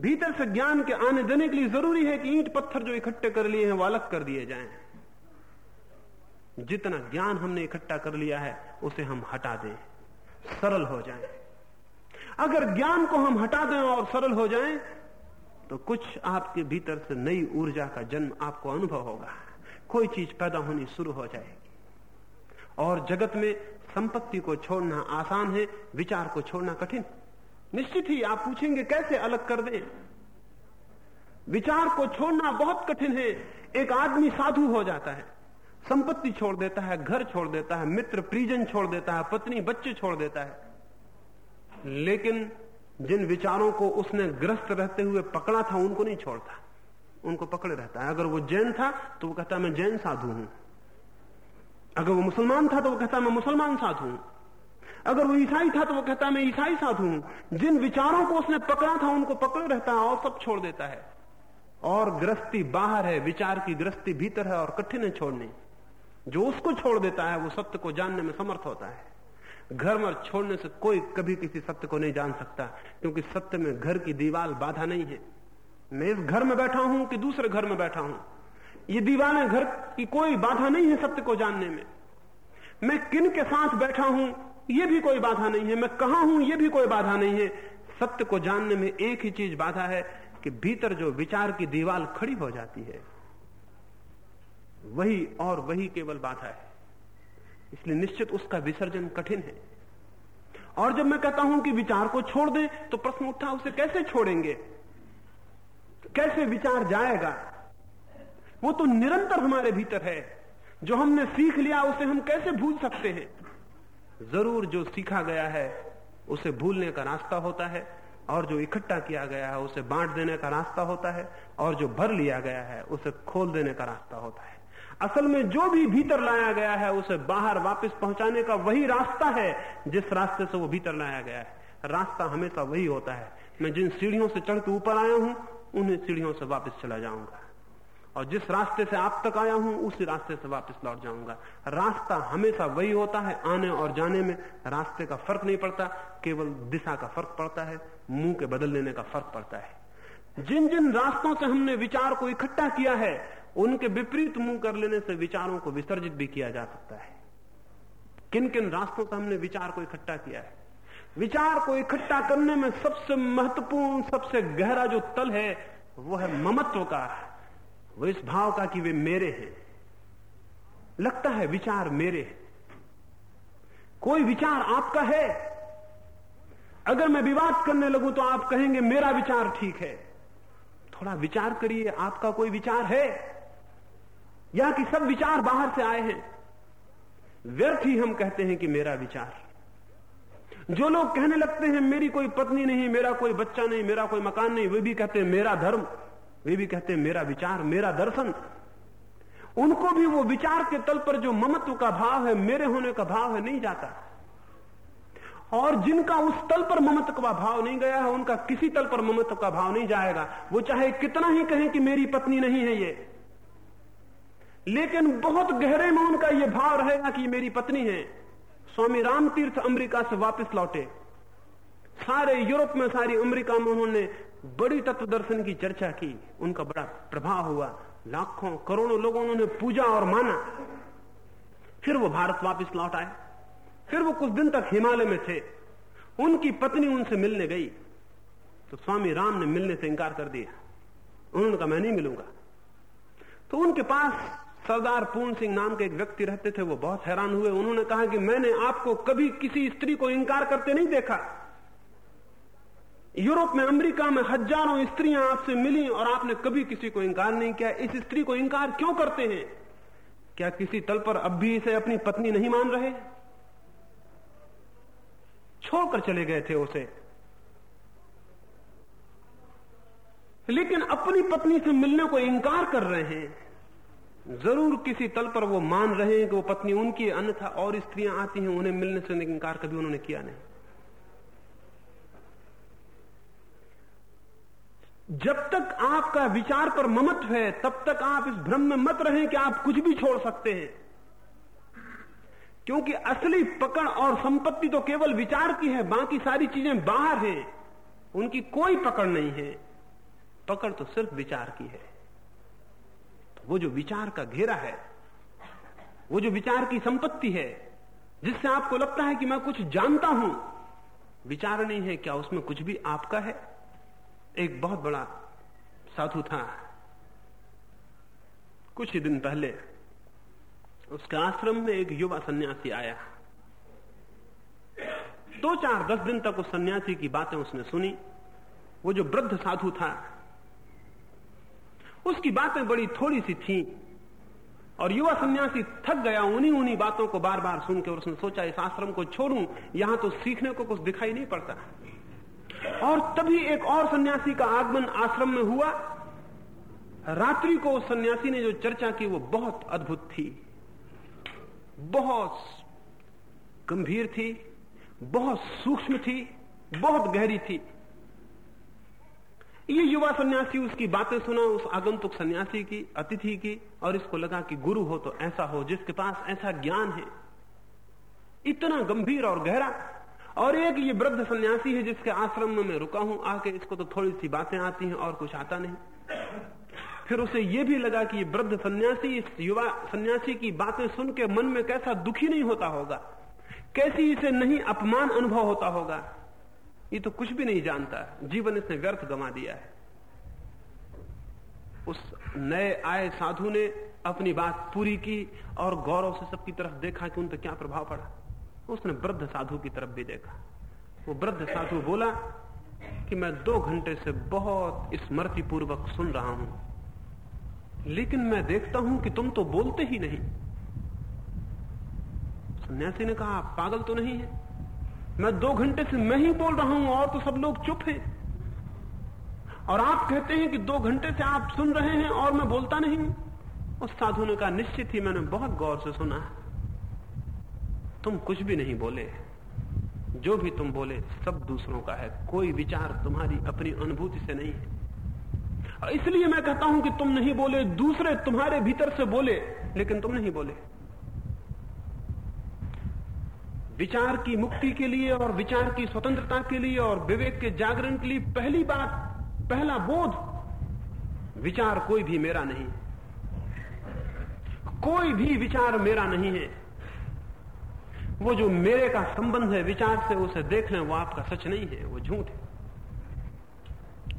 भीतर से ज्ञान के आने देने के लिए ज़रूरी है कि ईंट पत्थर जो इकट्ठे कर लिए हैं वो अलग कर दिए जाएँ। जितना ज्ञान हमने इकट्ठा कर लिया है, उसे हम हटा दें। सरल हो जाएँ। अगर ज्ञान को हम हटा दें और सरल हो जाएँ तो कुछ आपके भीतर से नई ऊर्जा का जन्म आपको अनुभव होगा। कोई चीज़ पैदा होनी शुरू हो जाएगी। और जगत में संपत्ति को छोड़ना आसान है, विचार को छोड़ना कठिन। निश्चित ही आप पूछेंगे कैसे अलग कर दें? विचार को छोड़ना बहुत कठिन है। एक आदमी साधु हो जाता है। संपत्ति छोड़ देता है, घर छोड़ देता है, मित्र परिजन छोड़ देता है, पत्नी, बच्चे छोड़ देता है। लेकिन जिन विचारों को उसने ग्रस्त रहते हुए पकड़ा था, उनको नहीं छोड़ता। उनको पकड़े रहता है। अगर वो जैन था तो वो कहता मैं जैन साधु हूँ। अगर वो मुसलमान था तो वो कहता मैं मुसलमान साधु हूँ। अगर वो ईसाई था तो वो कहता, मैं ईसाई साधु हूँ। जिन विचारों को उसने पकड़ा था, उनको पकड़े रहता है और सब छोड़ देता है। और ग्रस्ती बाहर है, विचार की ग्रस्ती भीतर है और कठिन है छोड़नी। जो उसको छोड़ देता है, वो सत्य को जानने में समर्थ होता है। घर में छोड़ने से कोई कभी किसी सत्य को नहीं जान सकता, क्योंकि सत्य में घर की दीवार बाधा नहीं है। मैं इस घर में बैठा हूँ कि दूसरे घर में बैठा हूँ। ये दीवारें घर की कोई बाधा नहीं है सत्य को जानने में। मैं किन के साथ बैठा हूँ ये भी कोई बाधा नहीं है। मैं कहा हूँ, ये भी कोई बाधा नहीं है। सत्य को जानने में एक ही चीज़ बाधा है कि भीतर जो विचार की दीवार खड़ी हो जाती है, वही और वही केवल बाधा है। इसलिए निश्चित उसका विसर्जन कठिन है। और जब मैं कहता हूँ कि विचार को छोड़ दें तो प्रश्न उठा उसे कैसे छोड़ेंगे? कैसे विचार जाएगा? वो तो निरंतर हमारे भीतर है। जो हमने सीख लिया, उसे हम कैसे भूल सकते हैं? ज़रूर जो सीखा गया है, उसे भूलने का रास्ता होता है, और जो इकट्ठा किया गया है, उसे बांट देने का रास्ता होता है, और जो भर लिया गया है, उसे खोल देने का रास्ता होता है। असल में जो भी भीतर लाया गया है, उसे बाहर वापस पहुँचाने का वही रास्ता है, जिस रास्ते से वो भीतर लाया गया है। रास्ता हमेशा वही होता है। मैं जिन सीढ़ियों से चढ़ के ऊपर आया हूँ, उन्हीं सीढ़ियों से वापस चला जाऊँगा। और जिस रास्ते से आप तक आया हूँ, उसी रास्ते से वापस लौट जाऊँगा। रास्ता हमेशा वही होता है, आने और जाने में। रास्ते का फ़र्क नहीं पड़ता, केवल दिशा का फ़र्क पड़ता है, मुँह के बदल लेने का फ़र्क पड़ता है। जिन जिन रास्तों से हमने विचार को इकट्ठा किया है, उनके विपरीत मुँह कर लेने से विचारों को विसर्जित भी किया जा सकता है। किन किन रास्तों से हमने विचार को इकट्ठा किया है? विचार को इकट्ठा करने में सबसे महत्वपूर्ण, सबसे गहरा जो तल है, वो है ममत्व का वो इस भाव का कि वे मेरे हैं। लगता है विचार मेरे हैं। कोई विचार आपका है? अगर मैं विवाद करने लगूं तो आप कहेंगे, मेरा विचार ठीक है। थोड़ा विचार करिए, आपका कोई विचार है? या कि सब विचार बाहर से आए हैं? व्यर्थ ही हम कहते हैं कि मेरा विचार। जो लोग कहने लगते हैं, मेरी कोई पत्नी नहीं, मेरा कोई बच्चा नहीं, मेरा कोई मकान नहीं, वे भी कहते हैं, मेरा धर्म। वे भी कहते हैं, मेरा विचार, मेरा दर्शन। उनको भी वो विचार के तल पर जो ममत्व का भाव है, मेरे होने का भाव है, नहीं जाता। और जिनका उस तल पर ममत्व का भाव नहीं गया है, उनका किसी तल पर ममत्व का भाव नहीं जाएगा। वो चाहे कितना ही कहें कि मेरी पत्नी नहीं है ये। लेकिन बहुत गहरे में उनका यह भाव रहेगा कि मेरी पत्नी है। स्वामी राम तीर्थ अमेरिका से वापस लौटे। सारे यूरोप में सारी अमेरिका में उन्होंने बड़ी तत्व दर्शन की चर्चा की, उनका बड़ा प्रभाव हुआ। लाखों, करोड़ों लोगों ने पूजा और माना। फिर वो भारत वापस लौट आए। फिर वो कुछ दिन तक हिमालय में थे। उनकी पत्नी उनसे मिलने गई। तो स्वामी राम ने मिलने से इंकार कर दिया। उन्होंने कहा, मैं नहीं मिलूँगा। तो उनके पास सरदार पूर्ण सिंह नाम के एक व्यक्ति रहते थे। वो बहुत हैरान हुए। उन्होंने कहा कि मैंने आपको कभी किसी स्त्री को इंकार करते नहीं देखा। यूरोप में, अमेरिका में हज़ारों स्त्रियाँ आपसे मिली और आपने कभी किसी को इंकार नहीं किया। इस स्त्री को इंकार क्यों करते हैं? क्या किसी तल पर अब भी इसे अपनी पत्नी नहीं मान रहे? छोड़कर चले गए थे उसे। लेकिन अपनी पत्नी से मिलने को इंकार कर रहे हैं। ज़रूर किसी तल पर वो मान रहे हैं कि वो पत्नी उनकी अन्यथा और स्त्रियाँ आती हैं, उन्हें मिलने से इंकार कभी उन्होंने किया नहीं। जब तक आपका विचार पर ममत्व है, तब तक आप इस भ्रम में मत रहे कि आप कुछ भी छोड़ सकते हैं। क्योंकि असली पकड़ और संपत्ति तो केवल विचार की है, बाकी सारी चीज़ें बाहर हैं। उनकी कोई पकड़ नहीं है। पकड़ तो सिर्फ़ विचार की है। वो जो विचार का घेरा है, वो जो विचार की संपत्ति है, जिससे आपको लगता है कि मैं कुछ जानता हूँ, विचार नहीं है क्या उसमें कुछ भी आपका है? एक बहुत बड़ा साधु था। कुछ ही दिन पहले उसके आश्रम में एक युवा सन्यासी आया। दो चार दस दिन तक उस सन्यासी की बातें उसने सुनी। वो जो वृद्ध साधु था, उसकी बातें बड़ी थोड़ी सी थी और युवा सन्यासी थक गया। उन्हीं उन्हीं बातों को बार बार सुन के और उसने सोचा, इस आश्रम को छोड़ूं, यहाँ तो सीखने को कुछ दिखाई नहीं पड़ता। और तभी एक और सन्यासी का आगमन आश्रम में हुआ। रात्रि को उस सन्यासी ने जो चर्चा की, वो बहुत अद्भुत थी। बहुत गंभीर थी, बहुत सूक्ष्म थी, बहुत गहरी थी। ये युवा सन्यासी उसकी बातें सुना, उस आगंतुक सन्यासी की, अतिथि की, और इसको लगा कि गुरु हो तो ऐसा हो, जिसके पास ऐसा ज्ञान है। इतना गंभीर और गहरा और एक ये वृद्ध सन्यासी है जिसके आश्रम में मैं रुका हूँ, आके इसको तो थोड़ी सी बातें आती हैं और कुछ आता नहीं। फिर उसे ये भी लगा कि ये वृद्ध सन्यासी, इस युवा सन्यासी की बातें सुन के मन में कैसा दुखी नहीं होता होगा, कैसी इसे नहीं अपमान अनुभव होता होगा, ये तो कुछ भी नहीं जानता। जीवन इसने व्यर्थ गंवा दिया है। उस नए आए साधु ने अपनी बात पूरी की और गौरव से सबकी तरफ़ देखा कि उन पर क्या प्रभाव पड़ा। उसने वृद्ध साधु की तरफ़ भी देखा। वो वृद्ध साधु बोला कि मैं दो घंटे से बहुत स्मृति पूर्वक सुन रहा हूँ, लेकिन मैं देखता हूँ कि तुम तो बोलते ही नहीं। सन्यासी ने कहा पागल तो नहीं है? मैं दो घंटे से मैं ही बोल रहा हूँ और तो सब लोग चुप हैं। और आप कहते हैं कि दो घंटे से आप सुन रहे हैं और मैं बोलता नहीं उस साधु ने कहा, निश्चित ही मैंने बहुत गौर से सुना तुम कुछ भी नहीं बोले। जो भी तुम बोले, सब दूसरों का है। कोई विचार तुम्हारी अपनी अनुभूति से नहीं है। इसलिए मैं कहता हूँ कि तुम नहीं बोले, दूसरे तुम्हारे भीतर से बोले, लेकिन तुम नहीं बोले। विचार की मुक्ति के लिए और विचार की स्वतंत्रता के लिए और विवेक के जागरण के लिए पहली बात, पहला बोध, विचार कोई भी मेरा नहीं कोई भी विचार मेरा नहीं है। वो जो मेरे का संबंध है, विचार से उसे देख लें, वो आपका सच नहीं है, वो झूठ है।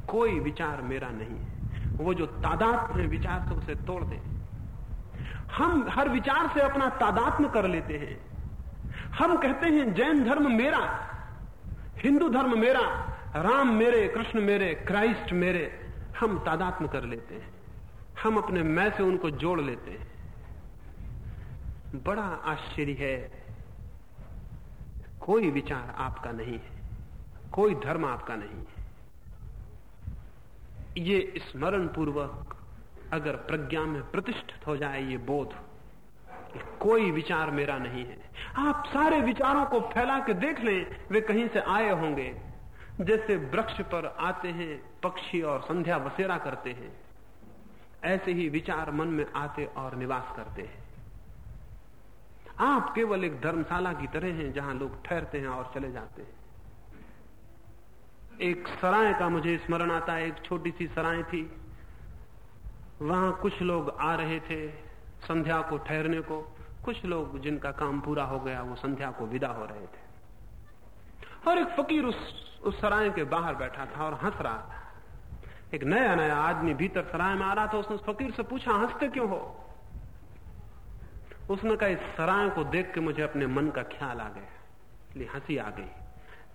कोई विचार मेरा नहीं है। वो जो तादाद है, विचार से उसे तोड़ दे। हम हर विचार से अपना तादात्म कर लेते हैं। हम कहते हैं, जैन धर्म मेरा, हिंदू धर्म मेरा, राम मेरे, कृष्ण मेरे, क्राइस्ट मेरे, हम तादात्म कर लेते हैं। हम अपने मैं से उनको जोड़ लेते हैं। बड़ा आश्चर्य है कोई विचार आपका नहीं है। कोई धर्म आपका नहीं है। ये स्मरण पूर्वक अगर प्रज्ञा में प्रतिष्ठित हो जाए ये बोध कोई विचार मेरा नहीं है। आप सारे विचारों को फैला के देख लें, वे कहीं से आए होंगे। जैसे वृक्ष पर आते हैं, पक्षी और संध्या बसेरा करते हैं। ऐसे ही विचार मन में आते और निवास करते हैं। आप केवल एक धर्मशाला की तरह हैं जहाँ लोग ठहरते हैं और चले जाते हैं। एक सराय का मुझे स्मरण आता है, एक छोटी सी सराय थी। वहाँ कुछ लोग आ रहे थे संध्या को ठहरने को। कुछ लोग जिनका काम पूरा हो गया, वो संध्या को विदा हो रहे थे। और एक फकीर उस उस सराय के बाहर बैठा था और हंस रहा था। एक नया नया आदमी भीतर सराय में आ रहा था, उसने उस फकीर से पूछा, हँसते क्यों हो? उसने कहा इस सराय को देख के मुझे अपने मन का ख्याल आ गया। इसलिए हँसी आ गई।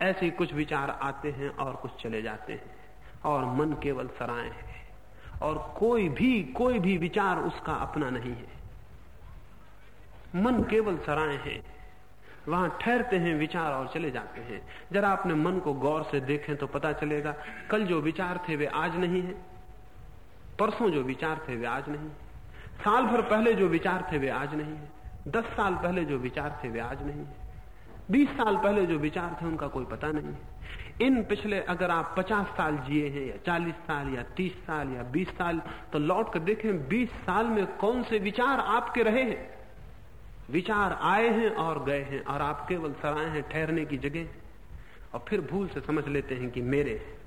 ऐसे कुछ विचार आते हैं और कुछ चले जाते हैं। और मन केवल सराय है। और कोई भी कोई भी विचार उसका अपना नहीं है। मन केवल सराय है। वहाँ ठहरते हैं विचार और चले जाते हैं। जरा अपने मन को गौर से देखें तो पता चलेगा, कल जो विचार थे वे आज नहीं है। परसों जो विचार थे वे आज नहीं साल भर पहले जो विचार थे वे आज नहीं है। दस साल पहले जो विचार थे वे आज नहीं है। बीस साल पहले जो विचार थे उनका कोई पता नहीं है। इन पिछले अगर आप पचास साल जिए हैं, या चालीस साल, या तीस साल, या बीस साल तो लौट कर देखें, बीस साल में कौन से विचार आपके रहे हैं? विचार आए हैं और गए हैं, और आप केवल सराए हैं, ठहरने की जगह। और फिर भूल से समझ लेते हैं कि मेरे हैं।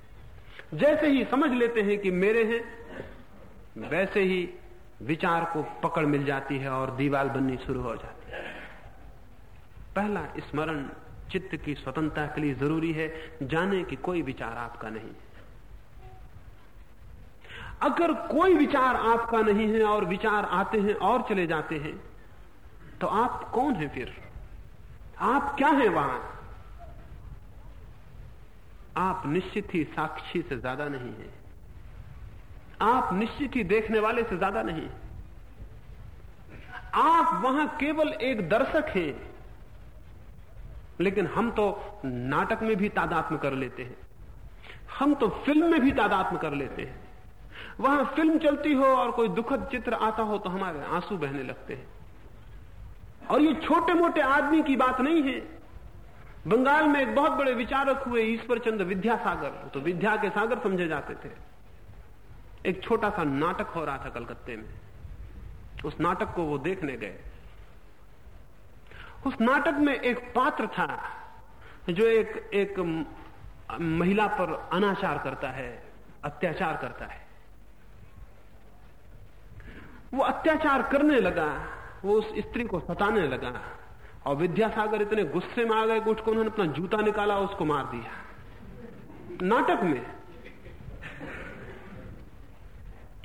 जैसे ही समझ लेते हैं कि मेरे हैं, वैसे ही विचार को पकड़ मिल जाती है और दीवार बननी शुरू हो जाती है। पहला स्मरण चित्त की स्वतंत्रता के लिए ज़रूरी है, जाने कि कोई विचार आपका नहीं अगर कोई विचार आपका नहीं है और विचार आते हैं और चले जाते हैं तो आप कौन हैं फिर? आप क्या हैं वहाँ? आप निश्चित ही साक्षी से ज़्यादा नहीं हैं। आप निश्चित ही देखने वाले से ज़्यादा नहीं। आप वहाँ केवल एक दर्शक हैं, लेकिन हम तो नाटक में भी तादात्म कर लेते हैं। हम तो फ़िल्म में भी तादात्म कर लेते हैं। वहाँ फ़िल्म चलती हो और कोई दुखद चित्र आता हो तो हमारे आँसू बहने लगते हैं। और ये छोटे मोटे आदमी की बात नहीं है। बंगाल में एक बहुत बड़े विचारक हुए ईश्वर चंद्र विद्यासागर। तो विद्या के सागर समझे जाते थे। एक छोटा सा नाटक हो रहा था कलकत्ते में। उस नाटक को वो देखने गए। उस नाटक में एक पात्र था, जो एक एक महिला पर अनाचार करता है, अत्याचार करता है। वो अत्याचार करने लगा, वो उस स्त्री को सताने लगा, और विद्यासागर इतने गुस्से में आ गए कि उसको उन्होंने अपना जूता निकाला, उसको मार दिया। नाटक में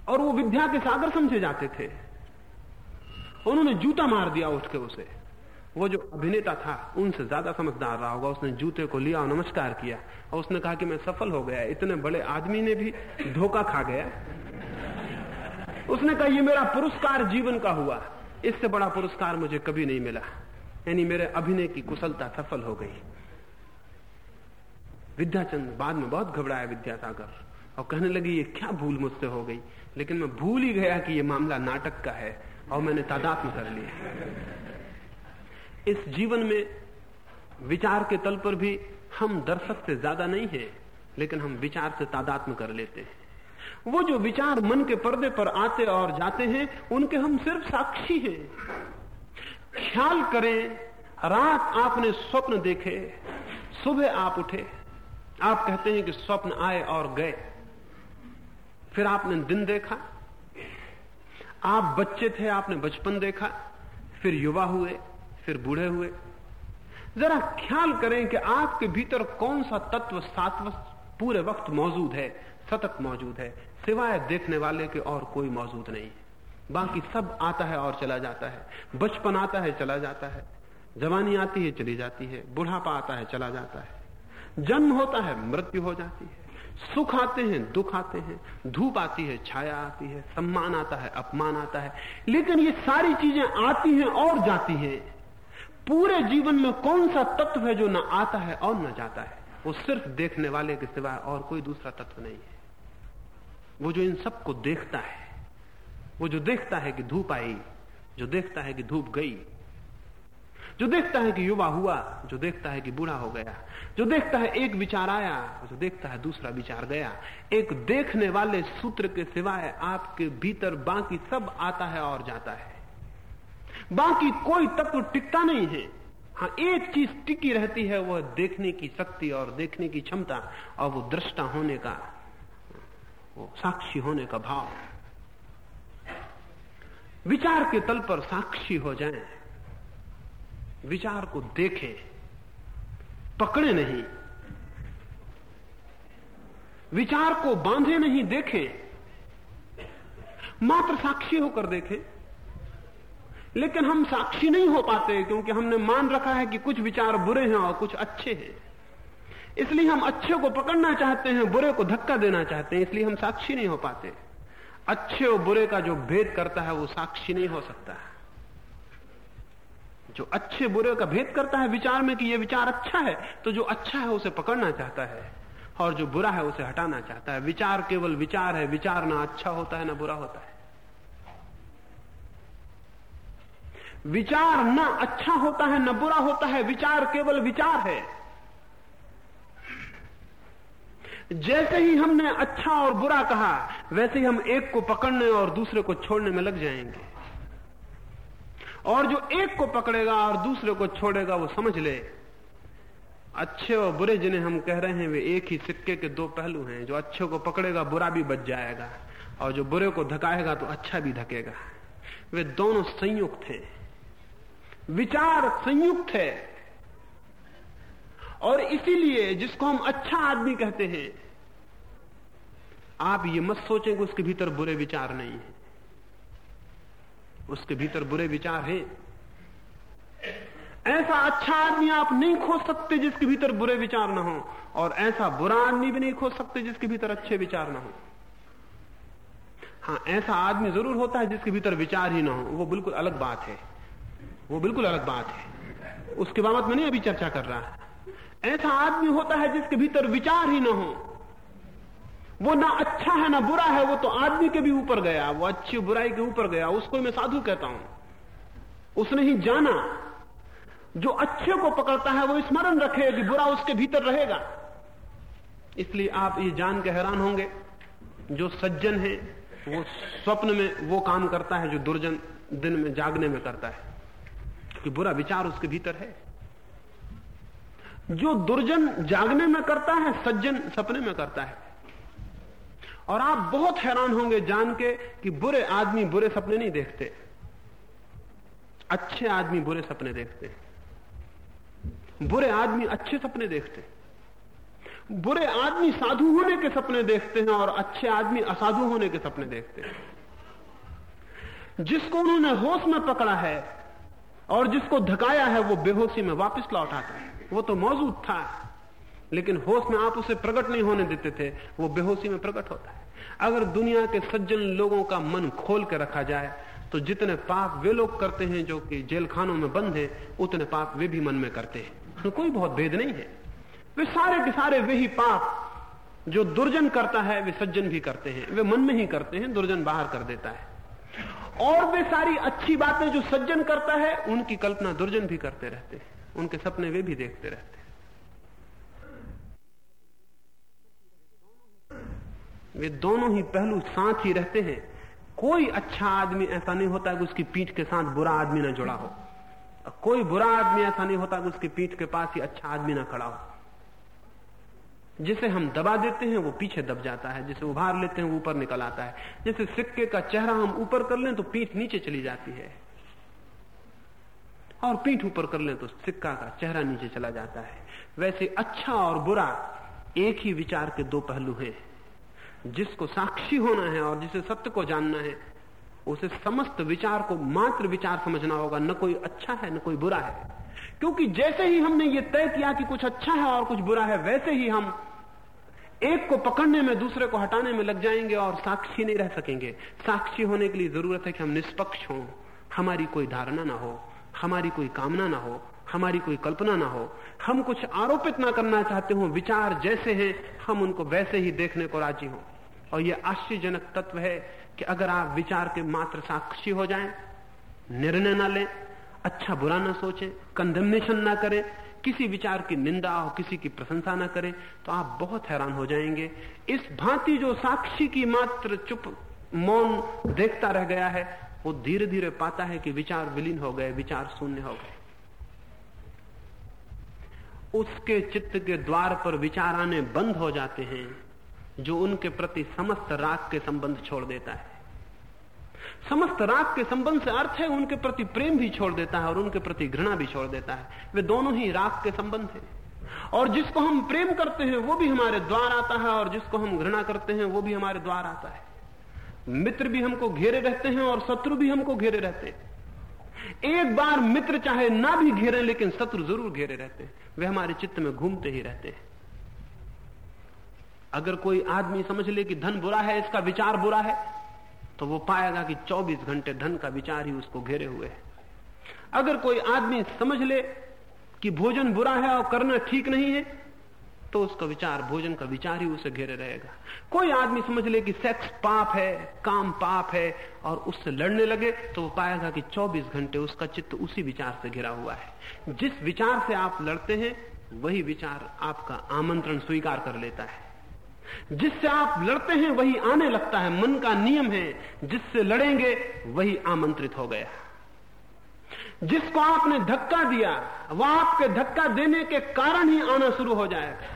और वो विद्या के सागर समझे जाते थे। उन्होंने जूता मार दिया उठ के उसे। वो जो अभिनेता था, उनसे ज़्यादा समझदार रहा होगा। उसने जूते को लिया और नमस्कार किया और उसने कहा कि मैं सफल हो गया, इतने बड़े आदमी ने भी धोखा खा गया। उसने कहा, ये मेरा पुरस्कार जीवन का हुआ। इससे बड़ा पुरस्कार मुझे कभी नहीं मिला। यानी मेरे अभिनय की कुशलता सफल हो गई। विद्याचंद बाद में बहुत घबराया विद्यासागर। और कहने लगी, ये क्या भूल मुझसे हो गई? लेकिन मैं भूल ही गया कि ये मामला नाटक का है और मैंने तादात्म कर लिया इस जीवन में विचार के तल पर भी हम दर्शक से ज़्यादा नहीं है, लेकिन हम विचार से तादात्म कर लेते हैं। वो जो विचार मन के पर्दे पर आते और जाते हैं, उनके हम सिर्फ़ साक्षी हैं। ख्याल करें, रात आपने स्वप्न देखे, सुबह आप उठे। आप कहते हैं कि स्वप्न आए और गए। फिर आपने दिन देखा? आप बच्चे थे, आपने बचपन देखा। फिर युवा हुए, फिर बूढ़े हुए। जरा ख्याल करें कि आपके भीतर कौन सा तत्व सात्व पूरे वक्त मौजूद है, सतत मौजूद है, सिवाय देखने वाले के और कोई मौजूद नहीं। है बाकी सब आता है और चला जाता है। बचपन आता है, चला जाता है। जवानी आती है, चली जाती है। बुढ़ापा आता है, चला जाता है। जन्म होता है, मृत्यु हो जाती है। सुख आते हैं, दुख आते हैं। धूप आती है, छाया आती है, सम्मान आता है, अपमान आता है। लेकिन ये सारी चीज़ें आती हैं और जाती हैं। पूरे जीवन में कौन सा तत्व है जो ना आता है और न जाता है? वो सिर्फ़ देखने वाले के सिवाय और कोई दूसरा तत्व नहीं है। वो जो इन सबको देखता है, वो जो देखता है कि धूप आई, जो देखता है कि धूप गई जो देखता है कि युवा हुआ, जो देखता है कि बूढ़ा हो गया, जो देखता है एक विचार आया, जो देखता है दूसरा विचार गया। एक देखने वाले सूत्र के सिवाय आपके भीतर बाकी सब आता है और जाता है। बाकी कोई तत्व टिकता नहीं है। हाँ एक चीज़ टिकी रहती है, वह देखने की शक्ति और देखने की क्षमता और वो दृष्टा होने का, वो साक्षी होने का भाव। विचार के तल पर साक्षी हो जाएँ। विचार को देखें, पकड़े नहीं, विचार को बांधे नहीं देखें, मात्र साक्षी होकर देखें। लेकिन हम साक्षी नहीं हो पाते क्योंकि हमने मान रखा है कि कुछ विचार बुरे हैं और कुछ अच्छे हैं। इसलिए हम अच्छे को पकड़ना चाहते हैं, बुरे को धक्का देना चाहते हैं, इसलिए हम साक्षी नहीं हो पाते। अच्छे और बुरे का जो भेद करता है, वो साक्षी नहीं हो सकता। है जो अच्छे बुरे का भेद करता है विचार में कि यह विचार अच्छा है तो जो अच्छा है उसे पकड़ना चाहता है और जो बुरा है उसे हटाना चाहता है। विचार केवल विचार है, विचार ना अच्छा होता है, ना बुरा होता है। विचार ना अच्छा होता है, ना बुरा होता है, विचार केवल विचार है। जैसे ही हमने अच्छा और बुरा कहा, वैसे ही हम एक को पकड़ने और दूसरे को छोड़ने में लग जाएँगे। और जो एक को पकड़ेगा और दूसरे को छोड़ेगा, वो समझ ले। अच्छे और बुरे जिन्हें हम कह रहे हैं, वे एक ही सिक्के के दो पहलू हैं। जो अच्छे को पकड़ेगा, बुरा भी बच जाएगा। और जो बुरे को धकाएगा तो अच्छा भी धकेगा। वे दोनों संयुक्त हैं। विचार संयुक्त है। और इसीलिए जिसको हम अच्छा आदमी कहते हैं, आप ये मत सोचें कि उसके भीतर बुरे विचार नहीं है। उसके भीतर बुरे विचार हैं। ऐसा अच्छा आदमी आप नहीं खोज सकते जिसके भीतर बुरे विचार ना हो, और ऐसा बुरा आदमी भी नहीं खोज सकते जिसके भीतर अच्छे विचार ना हो। हाँ ऐसा आदमी ज़रूर होता है जिसके भीतर विचार ही ना हो। वो बिल्कुल अलग बात है। वो बिल्कुल अलग बात है। उसके बाबत में नहीं अभी चर्चा कर रहा। है ऐसा आदमी होता है जिसके भीतर विचार ही ना हो। वो ना अच्छा है, ना बुरा है, वो तो आदमी के भी ऊपर गया, वो अच्छी बुराई के ऊपर गया, उसको मैं साधु कहता हूँ। उसने ही जाना। जो अच्छे को पकड़ता है, वो स्मरण रखे कि बुरा उसके भीतर रहेगा। इसलिए आप ये जान के हैरान होंगे, जो सज्जन है, वो स्वप्न में वो काम करता है, जो दुर्जन दिन में जागने में करता है। कि बुरा विचार उसके भीतर है। जो दुर्जन जागने में करता है, सज्जन सपने में करता है। और आप बहुत हैरान होंगे जान के कि बुरे आदमी बुरे सपने नहीं देखते। अच्छे आदमी बुरे सपने देखते। बुरे आदमी अच्छे सपने देखते। बुरे आदमी साधु होने के सपने देखते हैं और अच्छे आदमी असाधु होने के सपने देखते हैं। जिसको उन्होंने होश में पकड़ा है और जिसको धकाया है, वो बेहोशी में वापस लौट आता है। वो तो मौजूद था, लेकिन होश में आप उसे प्रकट नहीं होने देते थे, वो बेहोशी में प्रकट होता है। अगर दुनिया के सज्जन लोगों का मन खोल के रखा जाए तो जितने पाप वे लोग करते हैं जो कि जेल खानों में बंद है, उतने पाप वे भी मन में करते हैं। तो कोई बहुत भेद नहीं है। वे सारे के सारे वे ही पाप जो दुर्जन करता है, वे सज्जन भी करते हैं। वे मन में ही करते हैं, दुर्जन बाहर कर देता है। और वे सारी अच्छी बातें जो सज्जन करता है, उनकी कल्पना दुर्जन भी करते रहते हैं। उनके सपने वे भी देखते रहते हैं। वे दोनों ही पहलू साथ ही रहते हैं। कोई अच्छा आदमी ऐसा नहीं होता कि उसकी पीठ के साथ बुरा आदमी ना जुड़ा हो। कोई बुरा आदमी ऐसा नहीं होता कि उसकी पीठ के पास ही अच्छा आदमी ना खड़ा हो। जिसे हम दबा देते हैं, वो पीछे दब जाता है। जिसे उभार लेते हैं, वो ऊपर निकल आता है। जैसे सिक्के का चेहरा हम ऊपर कर लें तो पीठ नीचे चली जाती है। और पीठ ऊपर कर लें तो सिक्का का चेहरा नीचे चला जाता है। वैसे अच्छा और बुरा एक ही विचार के दो पहलू हैं। जिसको साक्षी होना है और जिसे सत्य को जानना है, उसे समस्त विचार को मात्र विचार समझना होगा। न कोई अच्छा है, न कोई बुरा है। क्योंकि जैसे ही हमने ये तय किया कि कुछ अच्छा है और कुछ बुरा है, वैसे ही हम एक को पकड़ने में, दूसरे को हटाने में लग जाएँगे और साक्षी नहीं रह सकेंगे। साक्षी होने के लिए ज़रूरत है कि हम निष्पक्ष हों। हमारी कोई धारणा ना हो, हमारी कोई कामना ना हो, हमारी कोई कल्पना ना हो। हम कुछ आरोपित ना करना चाहते हो, विचार जैसे हैं, हम उनको वैसे ही देखने को राज़ी हो। और यह आश्चर्यजनक तत्व है कि अगर आप विचार के मात्र साक्षी हो जाएँ, निर्णय ना लें अच्छा बुरा ना सोचें कंडेमनेशन ना करें किसी विचार की निंदा और किसी की प्रशंसा ना करें तो आप बहुत हैरान हो जाएँगे। इस भांति जो साक्षी की मात्र चुप मौन देखता रह गया है वो धीरे धीरे पाता है कि विचार विलीन हो गए विचार शून्य हो गए। उसके चित्त के द्वार पर विचार आने बंद हो जाते हैं। जो उनके प्रति समस्त राग के संबंध छोड़ देता है। समस्त राग के संबंध से अर्थ है, उनके प्रति प्रेम भी छोड़ देता है और उनके प्रति घृणा भी छोड़ देता है। वे दोनों ही राग के संबंध है। और जिसको हम प्रेम करते हैं, वो भी हमारे द्वार आता है और जिसको हम घृणा करते हैं, वो भी हमारे द्वार आता है। मित्र भी हमको घेरे रहते हैं और शत्रु भी हमको घेरे रहते हैं। एक बार मित्र चाहे ना भी घेरे, लेकिन शत्रु ज़रूर घेरे रहते हैं। वे हमारे चित्त में घूमते ही रहते हैं। अगर कोई आदमी समझ ले कि धन बुरा है, इसका विचार बुरा है तो वो पाएगा कि 24 घंटे धन का विचार ही उसको घेरे हुए है। अगर कोई आदमी समझ ले कि भोजन बुरा है और करना ठीक नहीं है तो उसका विचार, भोजन का विचार ही उसे घेरे रहेगा। कोई आदमी समझ ले कि सेक्स पाप है, काम पाप है, और उससे लड़ने लगे तो वो पाएगा कि 24 घंटे उसका चित्त उसी विचार से घिरा हुआ है। जिस विचार से आप लड़ते हैं, वही विचार आपका आमंत्रण स्वीकार कर लेता है। जिससे आप लड़ते हैं, वही आने लगता है। मन का नियम है, जिससे लड़ेंगे, वही आमंत्रित हो गया। जिसको आपने धक्का दिया, वह आपके धक्का देने के कारण ही आना शुरू हो जाएगा।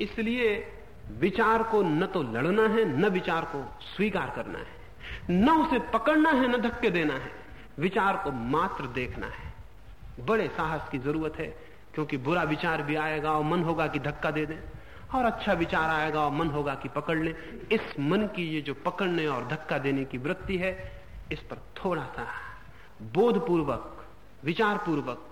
इसलिए विचार को न तो लड़ना है, न विचार को स्वीकार करना है। न उसे पकड़ना है, न धक्के देना है। विचार को मात्र देखना है। बड़े साहस की ज़रूरत है। क्योंकि बुरा विचार भी आएगा और मन होगा कि धक्का दे दें, और अच्छा विचार आएगा और मन होगा कि पकड़ लें। इस मन की ये जो पकड़ने और धक्का देने की वृत्ति है, इस पर थोड़ा सा बोधपूर्वक विचार विचारपूर्वक,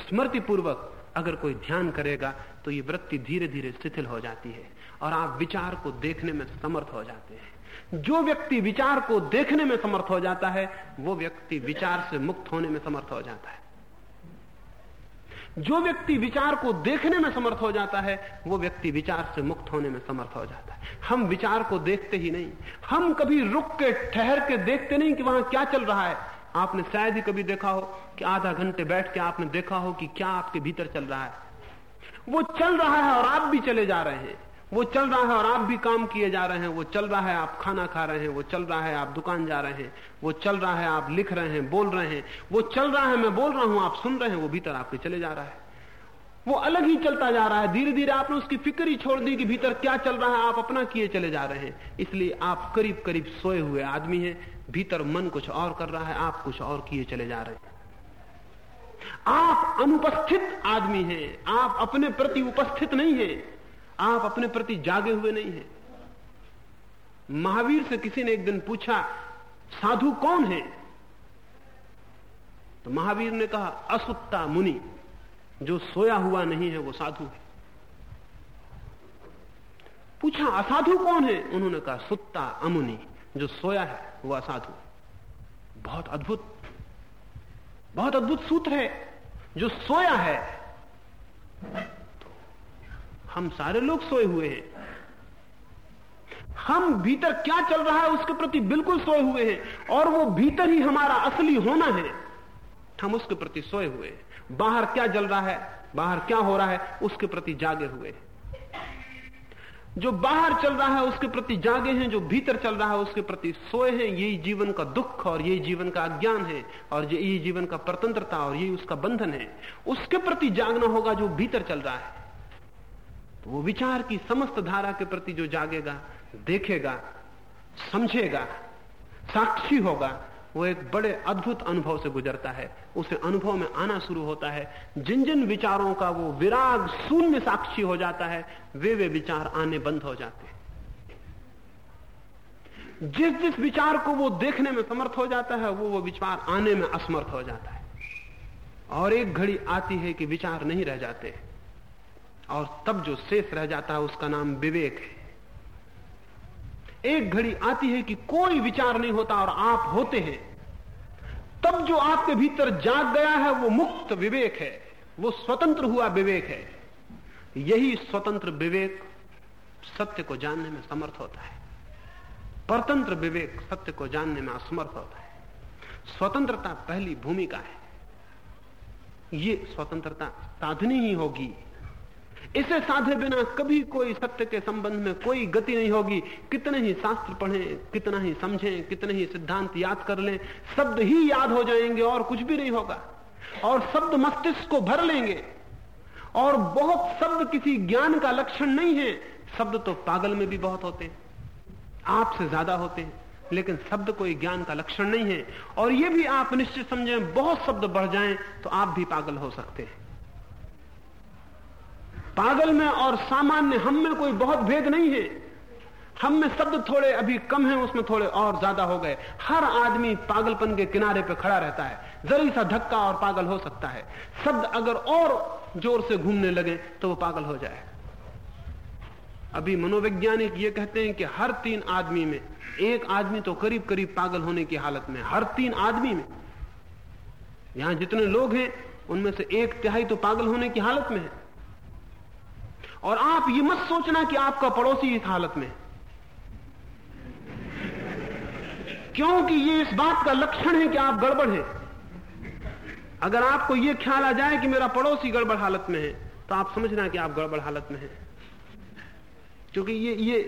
स्मृतिपूर्वक अगर कोई ध्यान करेगा तो ये वृत्ति धीरे धीरे शिथिल हो जाती है, और आप विचार को देखने में समर्थ हो जाते हैं। जो व्यक्ति विचार को देखने में समर्थ हो जाता है, वो व्यक्ति विचार से मुक्त होने में समर्थ हो जाता है। जो व्यक्ति विचार को देखने में समर्थ हो जाता है, वो व्यक्ति विचार से मुक्त होने में समर्थ हो जाता है। हम विचार को देखते ही नहीं। हम कभी रुक के, ठहर के देखते नहीं कि वहाँ क्या चल रहा है। आपने शायद ही कभी देखा हो कि आधा घंटे बैठ के आपने देखा हो कि क्या आपके भीतर चल रहा है। वो चल रहा है और आप भी चले जा रहे हैं। वो चल रहा है और आप भी काम किए जा रहे हैं, वो चल रहा है, आप खाना खा रहे हैं, वो चल रहा है, आप दुकान जा रहे हैं, वो चल रहा है, आप लिख रहे हैं, बोल रहे हैं, वो चल रहा है, मैं बोल रहा हूँ, आप सुन रहे हैं, वो भीतर आपके चले जा रहा है। वो अलग ही चलता जा रहा है धीरे धीरे आपने उसकी फ़िक्र ही छोड़ दी कि भीतर क्या चल रहा है, आप अपना किए चले जा रहे हैं। इसलिए आप करीब करीब सोए हुए आदमी हैं, भीतर मन कुछ और कर रहा है, आप कुछ और किए चले जा रहे हैं। आप अनुपस्थित आदमी हैं, आप अपने प्रति उपस्थित नहीं हैं। आप अपने प्रति जागे हुए नहीं हैं। महावीर से किसी ने एक दिन पूछा, साधु कौन है? तो महावीर ने कहा असुत्ता मुनि, जो सोया हुआ नहीं है, वो साधु है। पूछा, असाधु कौन है? उन्होंने कहा सुत्ता अमुनि, जो सोया है, वो असाधु बहुत अद्भुत। बहुत अद्भुत सूत्र है, जो सोया है हम सारे लोग सोए हुए हैं। हम भीतर क्या चल रहा है उसके प्रति बिल्कुल सोए हुए हैं और वो भीतर ही हमारा असली होना है। हम उसके प्रति सोए हुए हैं। बाहर क्या जल रहा है, बाहर क्या हो रहा है, उसके प्रति जागे हुए हैं। जो बाहर चल रहा है, उसके प्रति जागे हैं, जो भीतर चल रहा है, उसके प्रति सोए हैं, यही जीवन का दुख और यही जीवन का अज्ञान है और यही जीवन का स्वतंत्रता और यही उसका बंधन है। उसके प्रति जागना होगा जो भीतर चल रहा है। तो वो विचार की समस्त धारा के प्रति जो जागेगा, देखेगा, समझेगा, साक्षी होगा, वो एक बड़े अद्भुत अनुभव से गुजरता है। उसे अनुभव में आना शुरू होता है। जिन जिन विचारों का वो विराग शून्य साक्षी हो जाता है वे वे विचार आने बंद हो जाते हैं। जिस जिस विचार को वो देखने में समर्थ हो जाता है वो वो विचार आने में असमर्थ हो जाता है। और एक घड़ी आती है कि विचार नहीं रह जाते। और तब जो शेष रह जाता है उसका नाम विवेक है। एक घड़ी आती है कि कोई विचार नहीं होता और आप होते हैं। तब जो आपके भीतर जाग गया है, वो मुक्त विवेक है। वो स्वतंत्र हुआ विवेक है। यही स्वतंत्र विवेक सत्य को जानने में समर्थ होता है। परतंत्र विवेक सत्य को जानने में असमर्थ होता है। स्वतंत्रता पहली भूमिका है। ये स्वतंत्रता साधनी ही होगी। इसे साधे बिना कभी कोई सत्य के संबंध में कोई गति नहीं होगी। कितने ही शास्त्र पढ़ें, कितना ही समझें, कितने ही सिद्धांत याद कर लें, शब्द ही याद हो जाएँगे और कुछ भी नहीं होगा। और शब्द मस्तिष्क को भर लेंगे। और बहुत शब्द किसी ज्ञान का लक्षण नहीं है। शब्द तो पागल में भी बहुत होते हैं, आपसे ज़्यादा होते हैं, लेकिन शब्द कोई ज्ञान का लक्षण नहीं है। और यह भी आप निश्चित समझें, बहुत शब्द बढ़ जाएँ तो आप भी पागल हो सकते हैं। पागल में और सामान्य हम में कोई बहुत भेद नहीं है। हम में शब्द थोड़े अभी कम है, उसमें थोड़े और ज़्यादा हो गए। हर आदमी पागलपन के किनारे पे खड़ा रहता है। जरी सा धक्का और पागल हो सकता है। शब्द अगर और ज़ोर से घूमने लगे तो वो पागल हो जाए। अभी मनोवैज्ञानिक ये कहते हैं कि हर तीन आदमी में, एक आदमी तो करीब करीब पागल होने की हालत में हर तीन आदमी में। यहाँ जितने लोग हैं, उनमें से एक तिहाई तो पागल होने की हालत में है। और आप ये मत सोचना कि आपका पड़ोसी इस हालत में क्योंकि ये इस बात का लक्षण है कि आप गड़बड़ हैं। अगर आपको यह ख्याल आ जाए कि मेरा पड़ोसी गड़बड़ हालत में है तो आप समझना कि आप गड़बड़ हालत में हैं। क्योंकि ये ये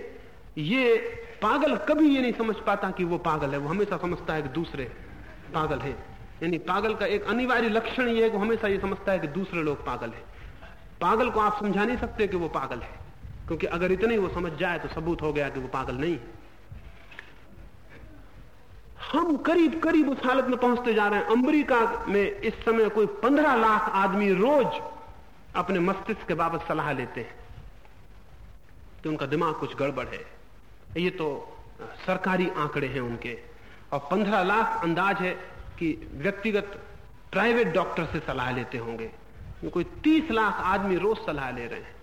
ये पागल कभी ये नहीं समझ पाता कि वो पागल है। वो हमेशा समझता है कि दूसरे पागल है। यानी पागल का एक अनिवार्य लक्षण ये है कि हमेशा ये समझता है कि दूसरे लोग पागल है। पागल को आप समझा नहीं सकते कि वो पागल है। क्योंकि अगर इतने वो समझ जाए तो सबूत हो गया कि वो पागल नहीं हम करीब करीब उस हालत में पहुँचते जा रहे हैं। अमेरिका में इस समय कोई पंद्रह लाख आदमी रोज अपने मस्तिष्क के बाबत सलाह लेते हैं कि उनका दिमाग कुछ गड़बड़ है। ये तो सरकारी आंकड़े हैं उनके। और पंद्रह लाख अंदाज है कि व्यक्तिगत, प्राइवेट डॉक्टर से सलाह लेते होंगे। कोई तीस लाख आदमी रोज सलाह ले रहे हैं।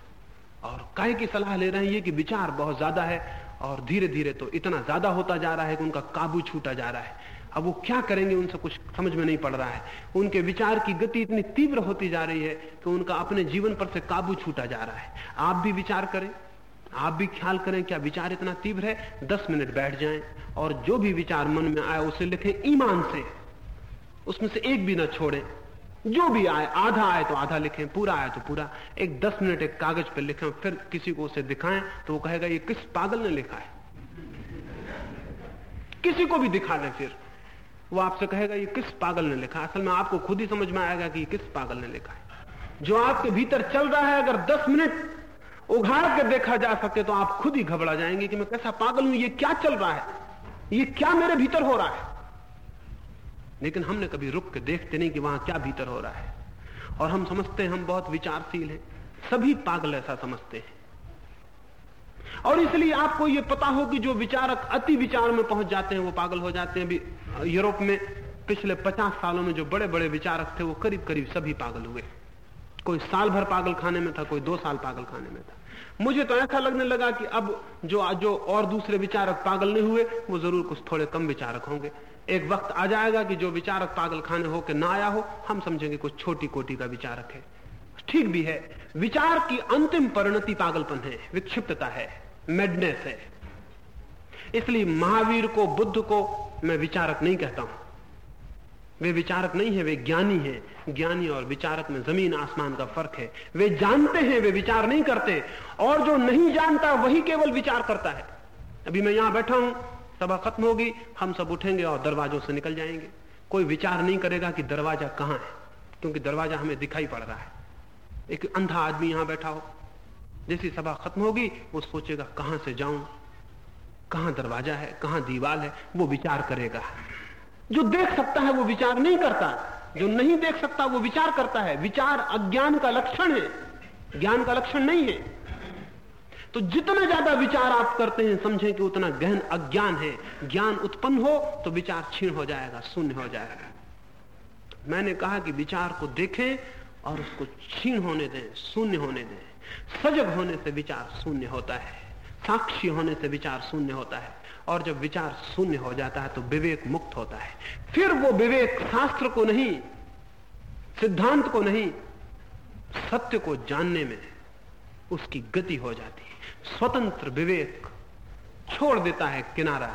और काय की सलाह ले रहे हैं? ये कि विचार बहुत ज़्यादा है और धीरे धीरे तो इतना ज़्यादा होता जा रहा है कि उनका काबू छूटा जा रहा है। अब वो क्या करेंगे उनसे कुछ समझ में नहीं पड़ रहा है। उनके विचार की गति इतनी तीव्र होती जा रही है कि उनका अपने जीवन पर से काबू छूटा जा रहा है। आप भी विचार करें। आप भी ख्याल करें क्या विचार इतना तीव्र है? दस मिनट बैठ जाएँ और जो भी विचार मन में आए उसे लिखें ईमान से। उसमें से एक भी ना छोड़ें। जो भी आए, आधा आए तो आधा लिखें, पूरा आए तो पूरा। एक दस मिनट एक कागज़ पर लिखें, फिर किसी को उसे दिखाएँ तो वो कहेगा, ये किस पागल ने लिखा है? किसी को भी दिखा दें फिर। वो आपसे कहेगा, ये किस पागल ने लिखा असल में आपको खुद ही समझ में आएगा कि ये किस पागल ने लिखा है। जो आपके भीतर चल रहा है, अगर दस मिनट उघाड़ के देखा जा सके तो आप खुद ही घबरा जाएँगे कि मैं कैसा पागल हूँ, ये क्या चल रहा है? ये क्या मेरे भीतर हो रहा है? लेकिन हमने कभी रुक के देखते नहीं कि वहाँ क्या भीतर हो रहा है। और हम समझते हैं, हम बहुत विचारशील हैं। सभी पागल ऐसा समझते हैं। और इसलिए आपको यह पता हो कि जो विचारक अति विचार में पहुँच जाते हैं, वो पागल हो जाते हैं। अभी यूरोप में पिछले पचास सालों में जो बड़े बड़े विचारक थे, वो करीब करीब सभी पागल हुए। कोई साल भर पागल खाने में था, कोई दो साल पागल खाने में था। मुझे तो ऐसा लगने लगा कि अब जो जो और दूसरे विचारक पागल नहीं हुए, वो ज़रूर कुछ थोड़े कम विचारक होंगे। एक वक्त आ जाएगा कि जो विचारक पागल खाने होकर ना आया हो, हम समझेंगे कुछ छोटी कोटी का विचारक है। ठीक भी है, विचार की अंतिम परिणति पागलपन है, विक्षिप्तता है मेडनेस है। इसलिए महावीर को, बुद्ध को मैं विचारक नहीं कहता हूँ। वे विचारक नहीं है, वे ज्ञानी हैं। ज्ञानी और विचारक में ज़मीन आसमान का फ़र्क है। वे जानते हैं, वे विचार नहीं करते। और जो नहीं जानता, वही केवल विचार करता है। अभी मैं यहाँ बैठा हूँ सभा खत्म होगी, हम सब उठेंगे और दरवाजों से निकल जाएँगे। कोई विचार नहीं करेगा कि दरवाज़ा कहाँ है, क्योंकि दरवाज़ा हमें दिखाई पड़ रहा है। एक अंधा आदमी यहाँ बैठा हो, जैसी सभा खत्म होगी, वो सोचेगा, कहाँ से जाऊँ? कहाँ दरवाज़ा है, कहाँ दीवार है, वो विचार करेगा। जो देख सकता है, वो विचार नहीं करता। जो नहीं देख सकता, वो विचार करता है। विचार अज्ञान का लक्षण है। ज्ञान का लक्षण नहीं है। तो जितना ज़्यादा विचार आप करते हैं, समझें कि उतना गहन अज्ञान है। ज्ञान उत्पन्न हो तो विचार क्षीण हो जाएगा, शून्य हो जाएगा। मैंने कहा कि विचार को देखें और उसको क्षीण होने दें, शून्य होने दें। सजग होने से विचार शून्य होता है। साक्षी होने से विचार शून्य होता है। और जब विचार शून्य हो जाता है तो विवेक मुक्त होता है। फिर वो विवेक शास्त्र को नहीं, सिद्धांत को नहीं, सत्य को जानने में उसकी गति हो जाती स्वतंत्र विवेक छोड़ देता है किनारा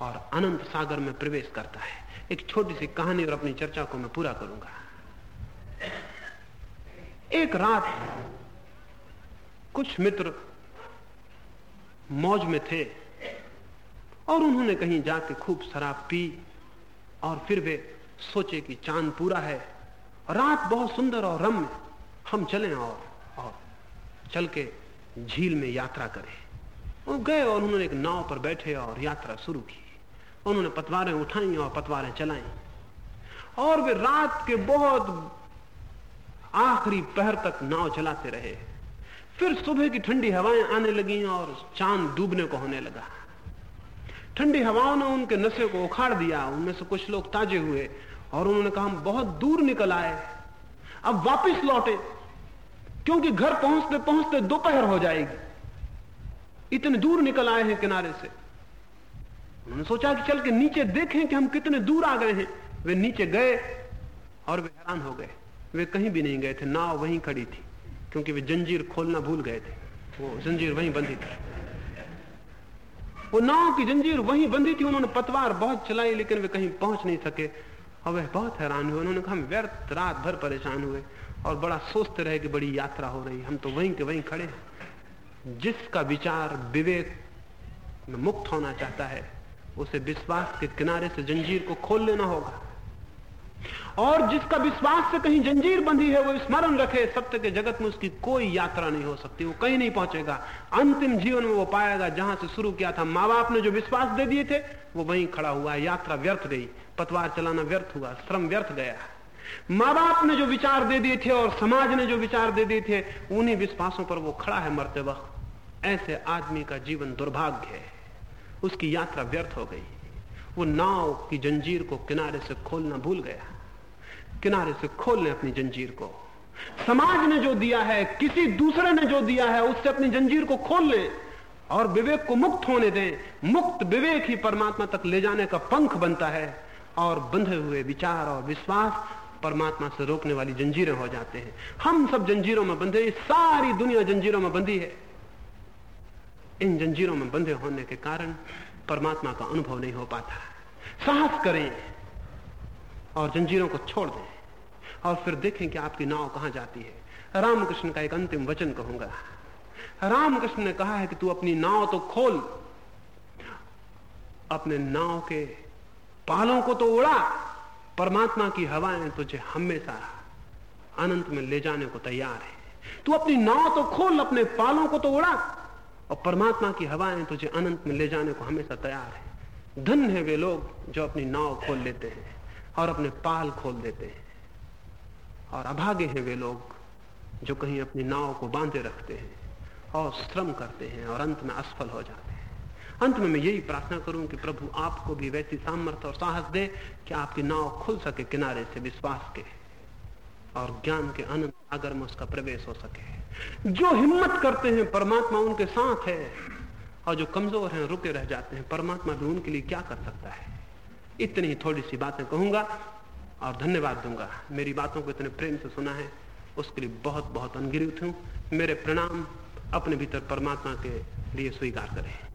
और अनंत सागर में प्रवेश करता है। एक छोटी सी कहानी और अपनी चर्चा को मैं पूरा करूँगा। एक रात कुछ मित्र मौज में थे और उन्होंने कहीं जाके खूब शराब पी और फिर वे सोचे कि चाँद पूरा है। रात बहुत सुंदर और रम्य। हम चलें और और चल के झील में यात्रा करें। वो गए और उन्होंने एक नाव पर बैठे और यात्रा शुरू की। उन्होंने पतवारें उठाई और पतवारें चलाई। और वे रात के बहुत आखिरी पहर तक नाव चलाते रहे। फिर सुबह की ठंडी हवाएँ आने लगी और चाँद डूबने को होने लगा। ठंडी हवाओं ने उनके नशे को उखाड़ दिया। उनमें से कुछ लोग ताजे हुए और उन्होंने कहा, हम बहुत दूर निकल आए। अब वापस लौटे। क्योंकि घर पहुँचते पहुँचते दोपहर हो जाएगी। इतने दूर निकल आए हैं किनारे से। उन्होंने सोचा कि चल के नीचे देखें कि हम कितने दूर आ गए हैं। वे नीचे गए और वे हैरान हो गए। वे कहीं भी नहीं गए थे, नाव वहीं खड़ी थी, क्योंकि वे जंजीर खोलना भूल गए थे। वो जंजीर वहीं बंधी थी। वो नाव की जंजीर वहीं बंधी थी, उन्होंने पतवार बहुत चलाई, लेकिन वे कहीं पहुँच नहीं सके। और वह बहुत हैरान हुए। उन्होंने कहा, हम व्यर्थ, रात भर परेशान हुए। और बड़ा सोचते रहे कि बड़ी यात्रा हो रही हम तो वहीं के वहीं खड़े हैं। जिसका विचार विवेक में मुक्त होना चाहता है, उसे विश्वास के किनारे से जंजीर को खोल लेना होगा। और जिसका विश्वास से कहीं जंजीर बंधी है, वो स्मरण रखे, सत्य के जगत में उसकी कोई यात्रा नहीं हो सकती, वो कहीं नहीं पहुंचेगा। अंतिम जीवन में वो पाएगा, जहाँ से शुरू किया था माँ बाप ने जो विश्वास दे दिए थे, वो वहीं खड़ा हुआ है यात्रा व्यर्थ गई, पतवार चलाना व्यर्थ हुआ, श्रम व्यर्थ गया। माँ बाप ने जो विचार दे दिए थे और समाज ने जो विचार दे दिए थे, उन्हीं विश्वासों पर वो खड़ा है मरते वक्त। ऐसे आदमी का जीवन दुर्भाग्य है। उसकी यात्रा व्यर्थ हो गई। वो नाव की जंजीर को किनारे से खोलना भूल गया। किनारे से खोल लें अपनी जंजीर को। समाज ने जो दिया है, किसी दूसरे ने जो दिया है, उससे अपनी जंजीर को खोल लें और विवेक को मुक्त होने दें। मुक्त विवेक ही परमात्मा तक ले जाने का पंख बनता है और बंधे हुए विचार और विश्वास परमात्मा से रोकने वाली जंजीरें हो जाते हैं। हम सब जंजीरों में बंधे सारी दुनिया जंजीरों में बंधी है। इन जंजीरों में बंधे होने के कारण परमात्मा का अनुभव नहीं हो पाता। साहस करें और जंजीरों को छोड़ दें और फिर देखें कि आपकी नाव कहाँ जाती है। रामकृष्ण का एक अंतिम वचन कहूँगा। रामकृष्ण ने कहा है कि तू अपनी नाव तो खोल, अपने नाव के पालों को तो उड़ा परमात्मा की हवाएँ तुझे हमेशा अनंत में ले जाने को तैयार है। तू अपनी नाव तो खोल, अपने पालों को तो उड़ा, और परमात्मा की हवाएँ तुझे अनंत में ले जाने को हमेशा तैयार है। धन है वे लोग जो अपनी नाव खोल लेते हैं और अपने पाल खोल देते हैं। और अभागे हैं वे लोग जो कहीं अपनी नाव को बांधे रखते हैं और श्रम करते हैं और अंत में असफल हो जाते हैं। अंत में मैं यही प्रार्थना करूँ कि प्रभु आपको भी वैसी सामर्थ्य और साहस दे कि आपकी नाव खुल सके, किनारे से विश्वास के और ज्ञान के अनंत सागर में उसका प्रवेश हो सके। जो हिम्मत करते हैं, परमात्मा उनके साथ है और जो कमज़ोर हैं, रुके रह जाते हैं। परमात्मा भी उनके लिए क्या कर सकता है? इतनी ही थोड़ी सी बातें कहूँगा और धन्यवाद दूँगा। मेरी बातों को इतने प्रेम से सुना है, उसके लिए बहुत बहुत अनगिरित हूँ। मेरे प्रणाम अपने भीतर परमात्मा के लिए स्वीकार करें।